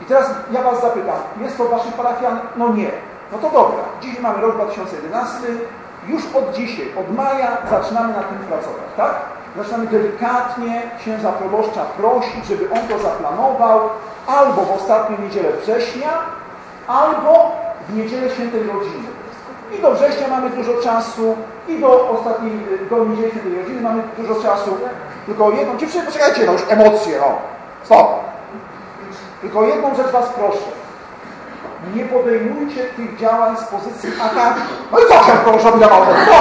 I teraz ja Was zapytam, jest to Waszych parafiach? No nie. No to dobra. Dzisiaj mamy rok 2011. Już od dzisiaj, od maja zaczynamy na tym pracować, tak? Zaczynamy delikatnie księdza proboszcza prosić, żeby on to zaplanował albo w ostatnią niedzielę września, albo w niedzielę świętej rodziny. I do września mamy dużo czasu, i do ostatniej, do niedzieli świętej rodziny mamy dużo czasu. Tylko jedną, dziewczyny, poczekajcie, no już emocje, no. Stop. Tylko jedną rzecz Was proszę. Nie podejmujcie tych działań z pozycji ataku. No i co się proszę na małżeństwo?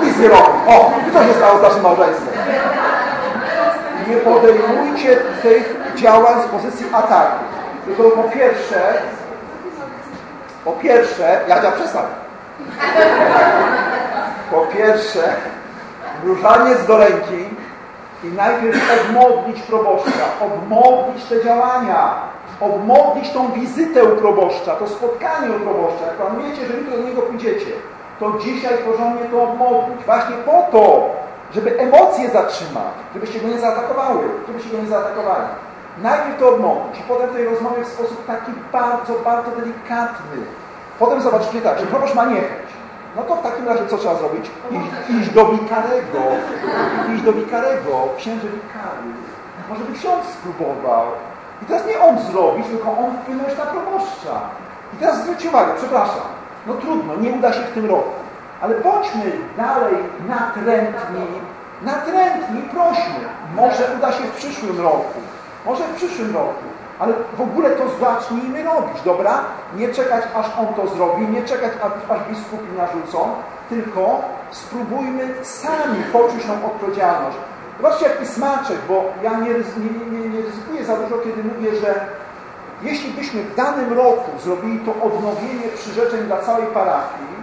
No, nic nie robi. O, i co się stało z naszym małżeństwem? Nie podejmujcie tych działań z pozycji ataku. Tylko po pierwsze, po pierwsze, Jadzia przestań. Po pierwsze, różaniec do ręki i najpierw odmodlić proboszcza, odmodlić te działania, odmodlić tą wizytę u proboszcza, to spotkanie u proboszcza. Jak planujecie, że jutro do niego pójdziecie, to dzisiaj porządnie to odmodlić. Właśnie po to, żeby emocje zatrzymać, żebyście go nie zaatakowały, żebyście go nie zaatakowali. Najpierw to odmodlić i potem tej rozmowy w sposób taki bardzo, bardzo delikatny. Potem zobaczycie tak, że proboszcz ma niechęć. No to w takim razie co trzeba zrobić? Iść, iść do wikarego. Iść do wikarego, księży wikary. Może by ksiądz spróbował. I teraz nie on zrobić, tylko on wpłynąć na proboszcza. I teraz zwróćcie uwagę, przepraszam, no trudno, nie uda się w tym roku. Ale bądźmy dalej natrętni, natrętni, prośmy. Może uda się w przyszłym roku. Może w przyszłym roku. Ale w ogóle to zacznijmy robić, dobra? Nie czekać, aż on to zrobi, nie czekać, aż, biskupi narzucą, tylko spróbujmy sami poczuć tą odpowiedzialność. Zobaczcie, jaki smaczek, bo ja nie, nie, nie, nie ryzykuję za dużo, kiedy mówię, że jeśli byśmy w danym roku zrobili to odnowienie przyrzeczeń dla całej parafii,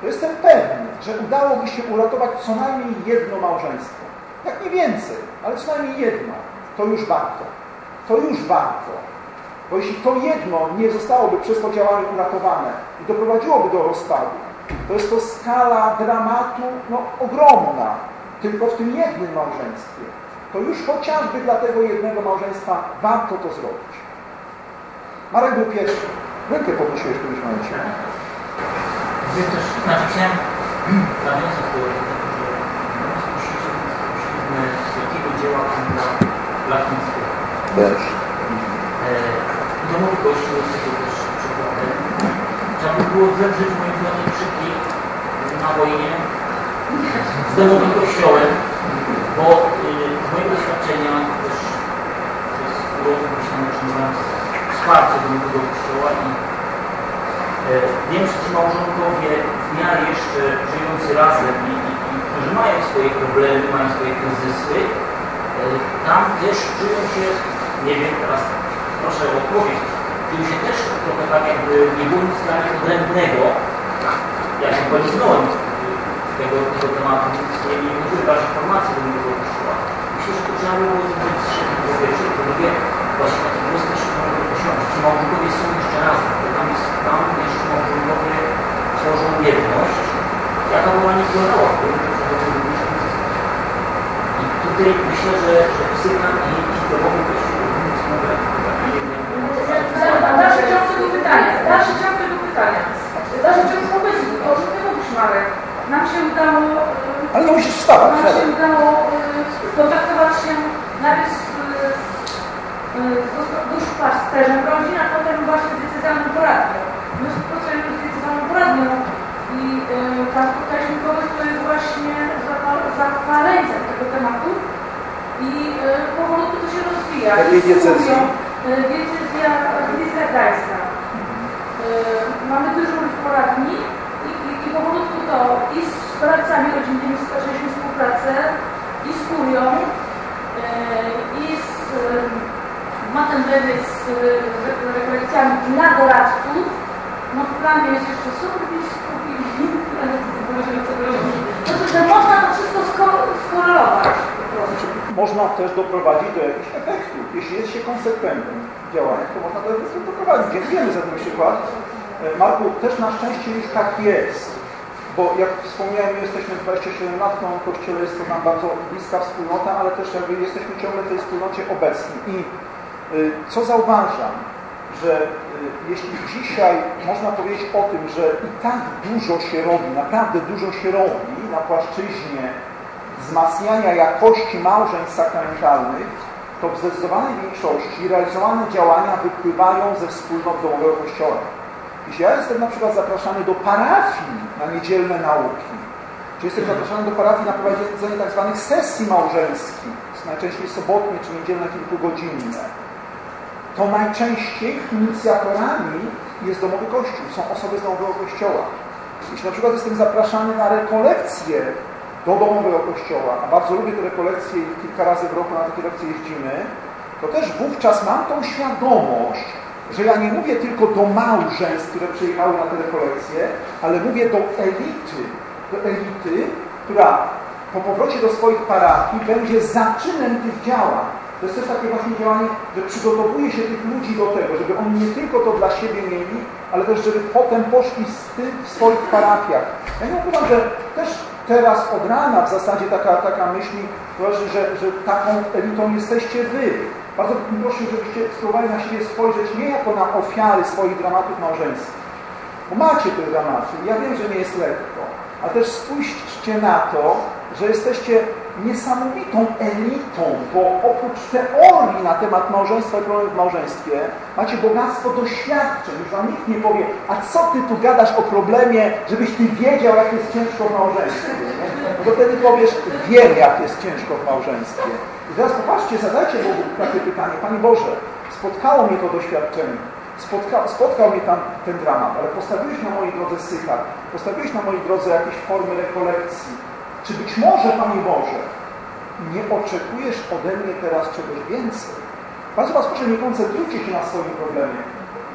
to jestem pewny, że udałoby się uratować co najmniej jedno małżeństwo. Jak nie więcej, ale co najmniej jedno. To już warto. To już warto. Bo jeśli to jedno nie zostałoby przez to działanie uratowane i doprowadziłoby do rozpadu, to jest to skala dramatu no, ogromna. Tylko w tym jednym małżeństwie. To już chociażby dla tego jednego małżeństwa warto to zrobić. Marek był pierwszy. Rękę podnosiłeś w którymś momencie. Ja też, znaczy chciałem nawiązać do tego, że z wielkiego dzieła księdza Blachnickiego. Też. Domowy kościół jest tego też przykładem. Trzeba by było zewrzeć moim zdaniem krzyki na wojnie z domowym kościołem, bo y, z mojego doświadczenia też przez urodzę myślałem, otrzymywałem wsparcie domowego kościoła i e, wiem, że ci małżonkowie w miarę jeszcze żyjący razem i, i, i którzy mają swoje problemy, mają swoje kryzysy, e, tam też czują się, nie wiem, teraz proszę o odpowiedź, czują się też trochę tak, jakby nie nic dla nich odrębnego. Ja się poliznąłem tego, tego tematu, nie, nie możliwe dalsze informacje do mnie kościoła. Myślę, że to trzeba by było zrobić szybko po pierwsze, po drugie, właśnie taki głos też mogę osiągnąć. Ci małżonkowie są jeszcze razem, bo tam jest, tam jeszcze małżonkowie tworzą jedność, jaka była nie wyglądała w tym, I tutaj myślę, że, że psycha i, domowy współgrać. Dalszy ciąg tego pytania, dalszy ciąg tego pytania, dalszy ciąg pomysłu, o czym ty? Nam się udało... Y, Ale musisz wstawać, Nam się udało y, skontaktować się najpierw z, y, z duszpasterzem rodzin, a potem właśnie z decyzjalną poradnią. My współpracujemy z decyzjalną poradnią i tam spotkaliśmy kogoś, kto jest właśnie zapaleńcem tego tematu i Diecezja, diecezja gdańska. Y, Mamy dyżur w poradni i, i, i powolutku to i z pracami rodzinnymi zaczęliśmy współpracę i z kurią y, i z matem z re- rekolekcjami dla doradców. No w planie jest jeszcze superbiskup i ale to że można to wszystko sko- skorelować. Można też doprowadzić do jakichś efektów. Jeśli jest się konsekwentem w działaniach, to można do efektów doprowadzić. Dziękujemy za ten przykład. E, Marku, też na szczęście już tak jest. Bo jak wspomniałem, my jesteśmy 27 lat w kościele, jest to nam bardzo bliska wspólnota, ale też jakby jesteśmy ciągle w tej wspólnocie obecni. I y, co zauważam, że y, jeśli dzisiaj można powiedzieć o tym, że i tak dużo się robi, naprawdę dużo się robi na płaszczyźnie wzmacniania jakości małżeństw sakramentalnych, to w zdecydowanej większości realizowane działania wypływają ze wspólnot domowego kościoła. Jeśli ja jestem na przykład zapraszany do parafii na niedzielne nauki, czy jestem zapraszany do parafii na prowadzenie tak zwanych sesji małżeńskich, najczęściej sobotnie czy niedzielne kilkugodzinne, to najczęściej inicjatorami jest domowy kościół, są osoby z domowego kościoła. Jeśli na przykład jestem zapraszany na rekolekcje do domowego kościoła, a bardzo lubię te rekolekcje i kilka razy w roku na takie lekcje jeździmy, to też wówczas mam tą świadomość, że ja nie mówię tylko do małżeństw, które przyjechały na te rekolekcje, ale mówię do elity, do elity, która po powrocie do swoich parafii będzie zaczynem tych działań. To jest też takie właśnie działanie, że przygotowuje się tych ludzi do tego, żeby oni nie tylko to dla siebie mieli, ale też żeby potem poszli z tym w swoich parafiach. Ja nie ukrywam, że też teraz od rana w zasadzie taka, taka myśl leży, że, że taką elitą jesteście wy. Bardzo bym prosił, żebyście spróbowali na siebie spojrzeć nie jako na ofiary swoich dramatów małżeńskich. Bo macie te dramaty. Ja wiem, że nie jest lekko. Ale też spójrzcie na to, że jesteście niesamowitą elitą, bo oprócz teorii na temat małżeństwa i problemów w małżeństwie, macie bogactwo doświadczeń. Już wam nikt nie powie, a co ty tu gadasz o problemie, żebyś ty wiedział, jak jest ciężko w małżeństwie. No to wtedy powiesz, wiem, jak jest ciężko w małżeństwie. I teraz popatrzcie, zadajcie Bogu takie pytanie, Panie Boże, spotkało mnie to doświadczenie, spotka, spotkał mnie tam ten dramat, ale postawiłeś na mojej drodze sychar, postawiłeś na mojej drodze jakieś formy rekolekcji. Czy być może, Panie Boże, nie oczekujesz ode mnie teraz czegoś więcej? Bardzo Was proszę, nie koncentrujcie się na swoim problemie.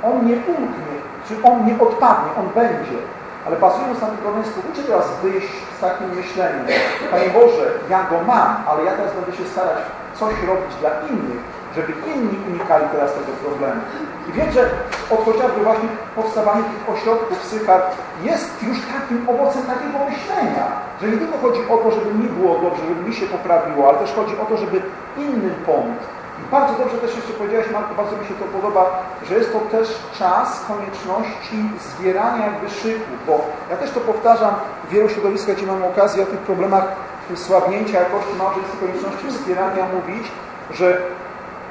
On nie umknie, czy on nie odpadnie, on będzie. Ale bazując na tym problemie, spróbujcie teraz wyjść z takim myśleniem. Panie Boże, ja go mam, ale ja teraz będę się starać coś robić dla innych, żeby inni unikali teraz tego problemu. I wiem, że od chociażby właśnie powstawanie tych ośrodków Sychar jest już takim owocem takiego myślenia, że nie tylko chodzi o to, żeby mi było dobrze, żeby mi się poprawiło, ale też chodzi o to, żeby innym pomóc. I bardzo dobrze też jeszcze powiedziałeś, Marko, bardzo mi się to podoba, że jest to też czas konieczności zbierania jakby bo ja też to powtarzam w wielu środowiskach, gdzie mamy okazję o tych problemach słabnięcia jakości małżeństw i konieczności wspierania mówić, że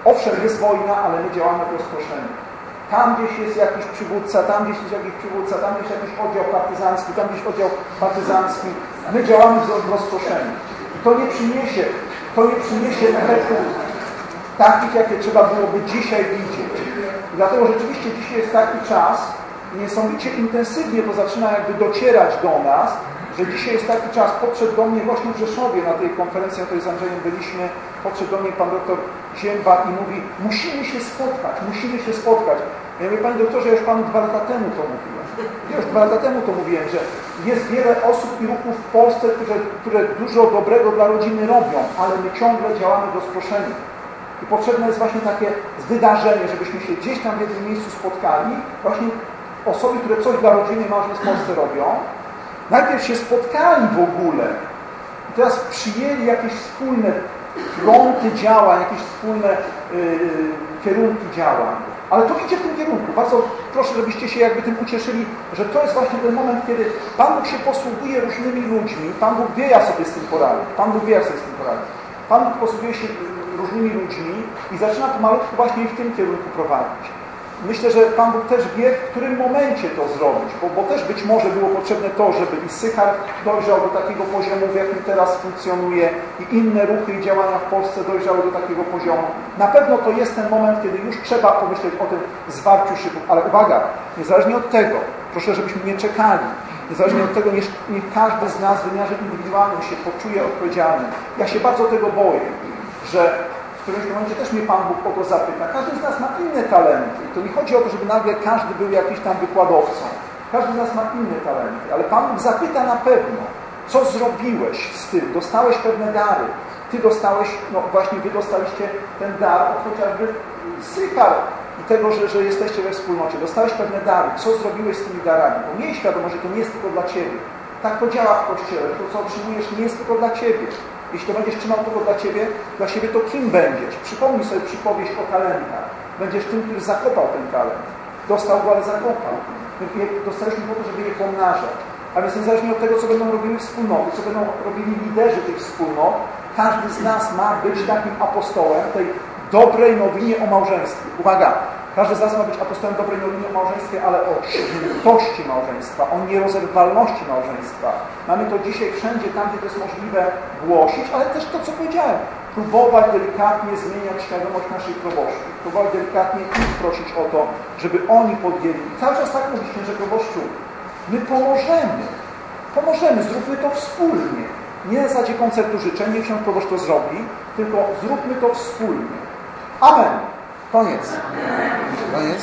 owszem jest wojna, ale my działamy w rozproszeniu. Tam gdzieś jest jakiś przywódca, tam gdzieś jest jakiś przywódca, tam gdzieś jakiś oddział partyzancki, tam gdzieś oddział partyzancki. My działamy w rozproszeniu. To nie przyniesie, to nie przyniesie efektów takich, jakie trzeba byłoby dzisiaj widzieć. Dlatego rzeczywiście dzisiaj jest taki czas, niesamowicie intensywnie to zaczyna jakby docierać do nas, że dzisiaj jest taki czas, podszedł do mnie właśnie w Rzeszowie na tej konferencji, na której z Andrzejem byliśmy, podszedł do mnie pan doktor Zięba i mówi, musimy się spotkać, musimy się spotkać. Ja mówię, panie doktorze, ja już panu dwa lata temu to mówiłem. Ja już dwa lata temu to mówiłem, że jest wiele osób i ruchów w Polsce, które, które dużo dobrego dla rodziny robią, ale my ciągle działamy w rozproszeniu. I potrzebne jest właśnie takie wydarzenie, żebyśmy się gdzieś tam w jednym miejscu spotkali, właśnie osoby, które coś dla rodziny małżeństw w Polsce robią, najpierw się spotkali w ogóle i teraz przyjęli jakieś wspólne fronty działań, jakieś wspólne yy, kierunki działań. Ale to idzie w tym kierunku. Bardzo proszę, żebyście się jakby tym ucieszyli, że to jest właśnie ten moment, kiedy Pan Bóg się posługuje różnymi ludźmi. Pan Bóg wie, sobie z tym poradzić. Pan Bóg wie, jak sobie z tym poradzić. Pan Bóg posługuje się różnymi ludźmi i zaczyna pomalutku właśnie w tym kierunku prowadzić. Myślę, że Pan Bóg też wie, w którym momencie to zrobić, bo, bo też być może było potrzebne to, żeby i Sychar dojrzał do takiego poziomu, w jakim teraz funkcjonuje i inne ruchy i działania w Polsce dojrzały do takiego poziomu. Na pewno to jest ten moment, kiedy już trzeba pomyśleć o tym zwarciu szybów, ale uwaga, niezależnie od tego, proszę, żebyśmy nie czekali, niezależnie od tego, niech, niech każdy z nas w wymiarze indywidualnym się poczuje odpowiedzialny. Ja się bardzo tego boję, że w którymś momencie też mnie Pan Bóg o to zapyta. Każdy z nas ma inne talenty. I to nie chodzi o to, żeby nagle każdy był jakiś tam wykładowcą. Każdy z nas ma inne talenty. Ale Pan Bóg zapyta na pewno, co zrobiłeś z tym? Dostałeś pewne dary. Ty dostałeś, no właśnie wy dostaliście ten dar od chociażby Sychar i tego, że, że jesteście we wspólnocie. Dostałeś pewne dary. Co zrobiłeś z tymi darami? Bo miej świadomość, że to nie jest tylko dla Ciebie. Tak to działa w Kościele. To, co otrzymujesz, nie jest tylko dla Ciebie. Jeśli to będziesz trzymał tylko dla Ciebie, dla siebie, to kim będziesz? Przypomnij sobie przypowieść o talentach. Będziesz tym, który zakopał ten talent. Dostał go, ale zakopał. Dostaliśmy po to, żeby je pomnażać. A więc niezależnie od tego, co będą robiły wspólnoty, co będą robili liderzy tych wspólnot, każdy z nas ma być takim apostołem tej dobrej nowinie o małżeństwie. Uwaga, każdy z nas ma być apostołem dobrej nowiny o małżeństwie, ale o świętości małżeństwa, o nierozerwalności małżeństwa. Mamy to dzisiaj wszędzie, tam gdzie to jest możliwe, głosić, ale też to, co powiedziałem. Próbować delikatnie zmieniać świadomość naszych proboszczów. Próbować delikatnie ich prosić o to, żeby oni podjęli. I cały czas tak mówiliśmy, że proboszczu, my pomożemy. Pomożemy, zróbmy to wspólnie. Nie na zasadzie koncertu życzeń, niech się proboszcz to zrobi, tylko zróbmy to wspólnie. Amen. Koniec. Koniec.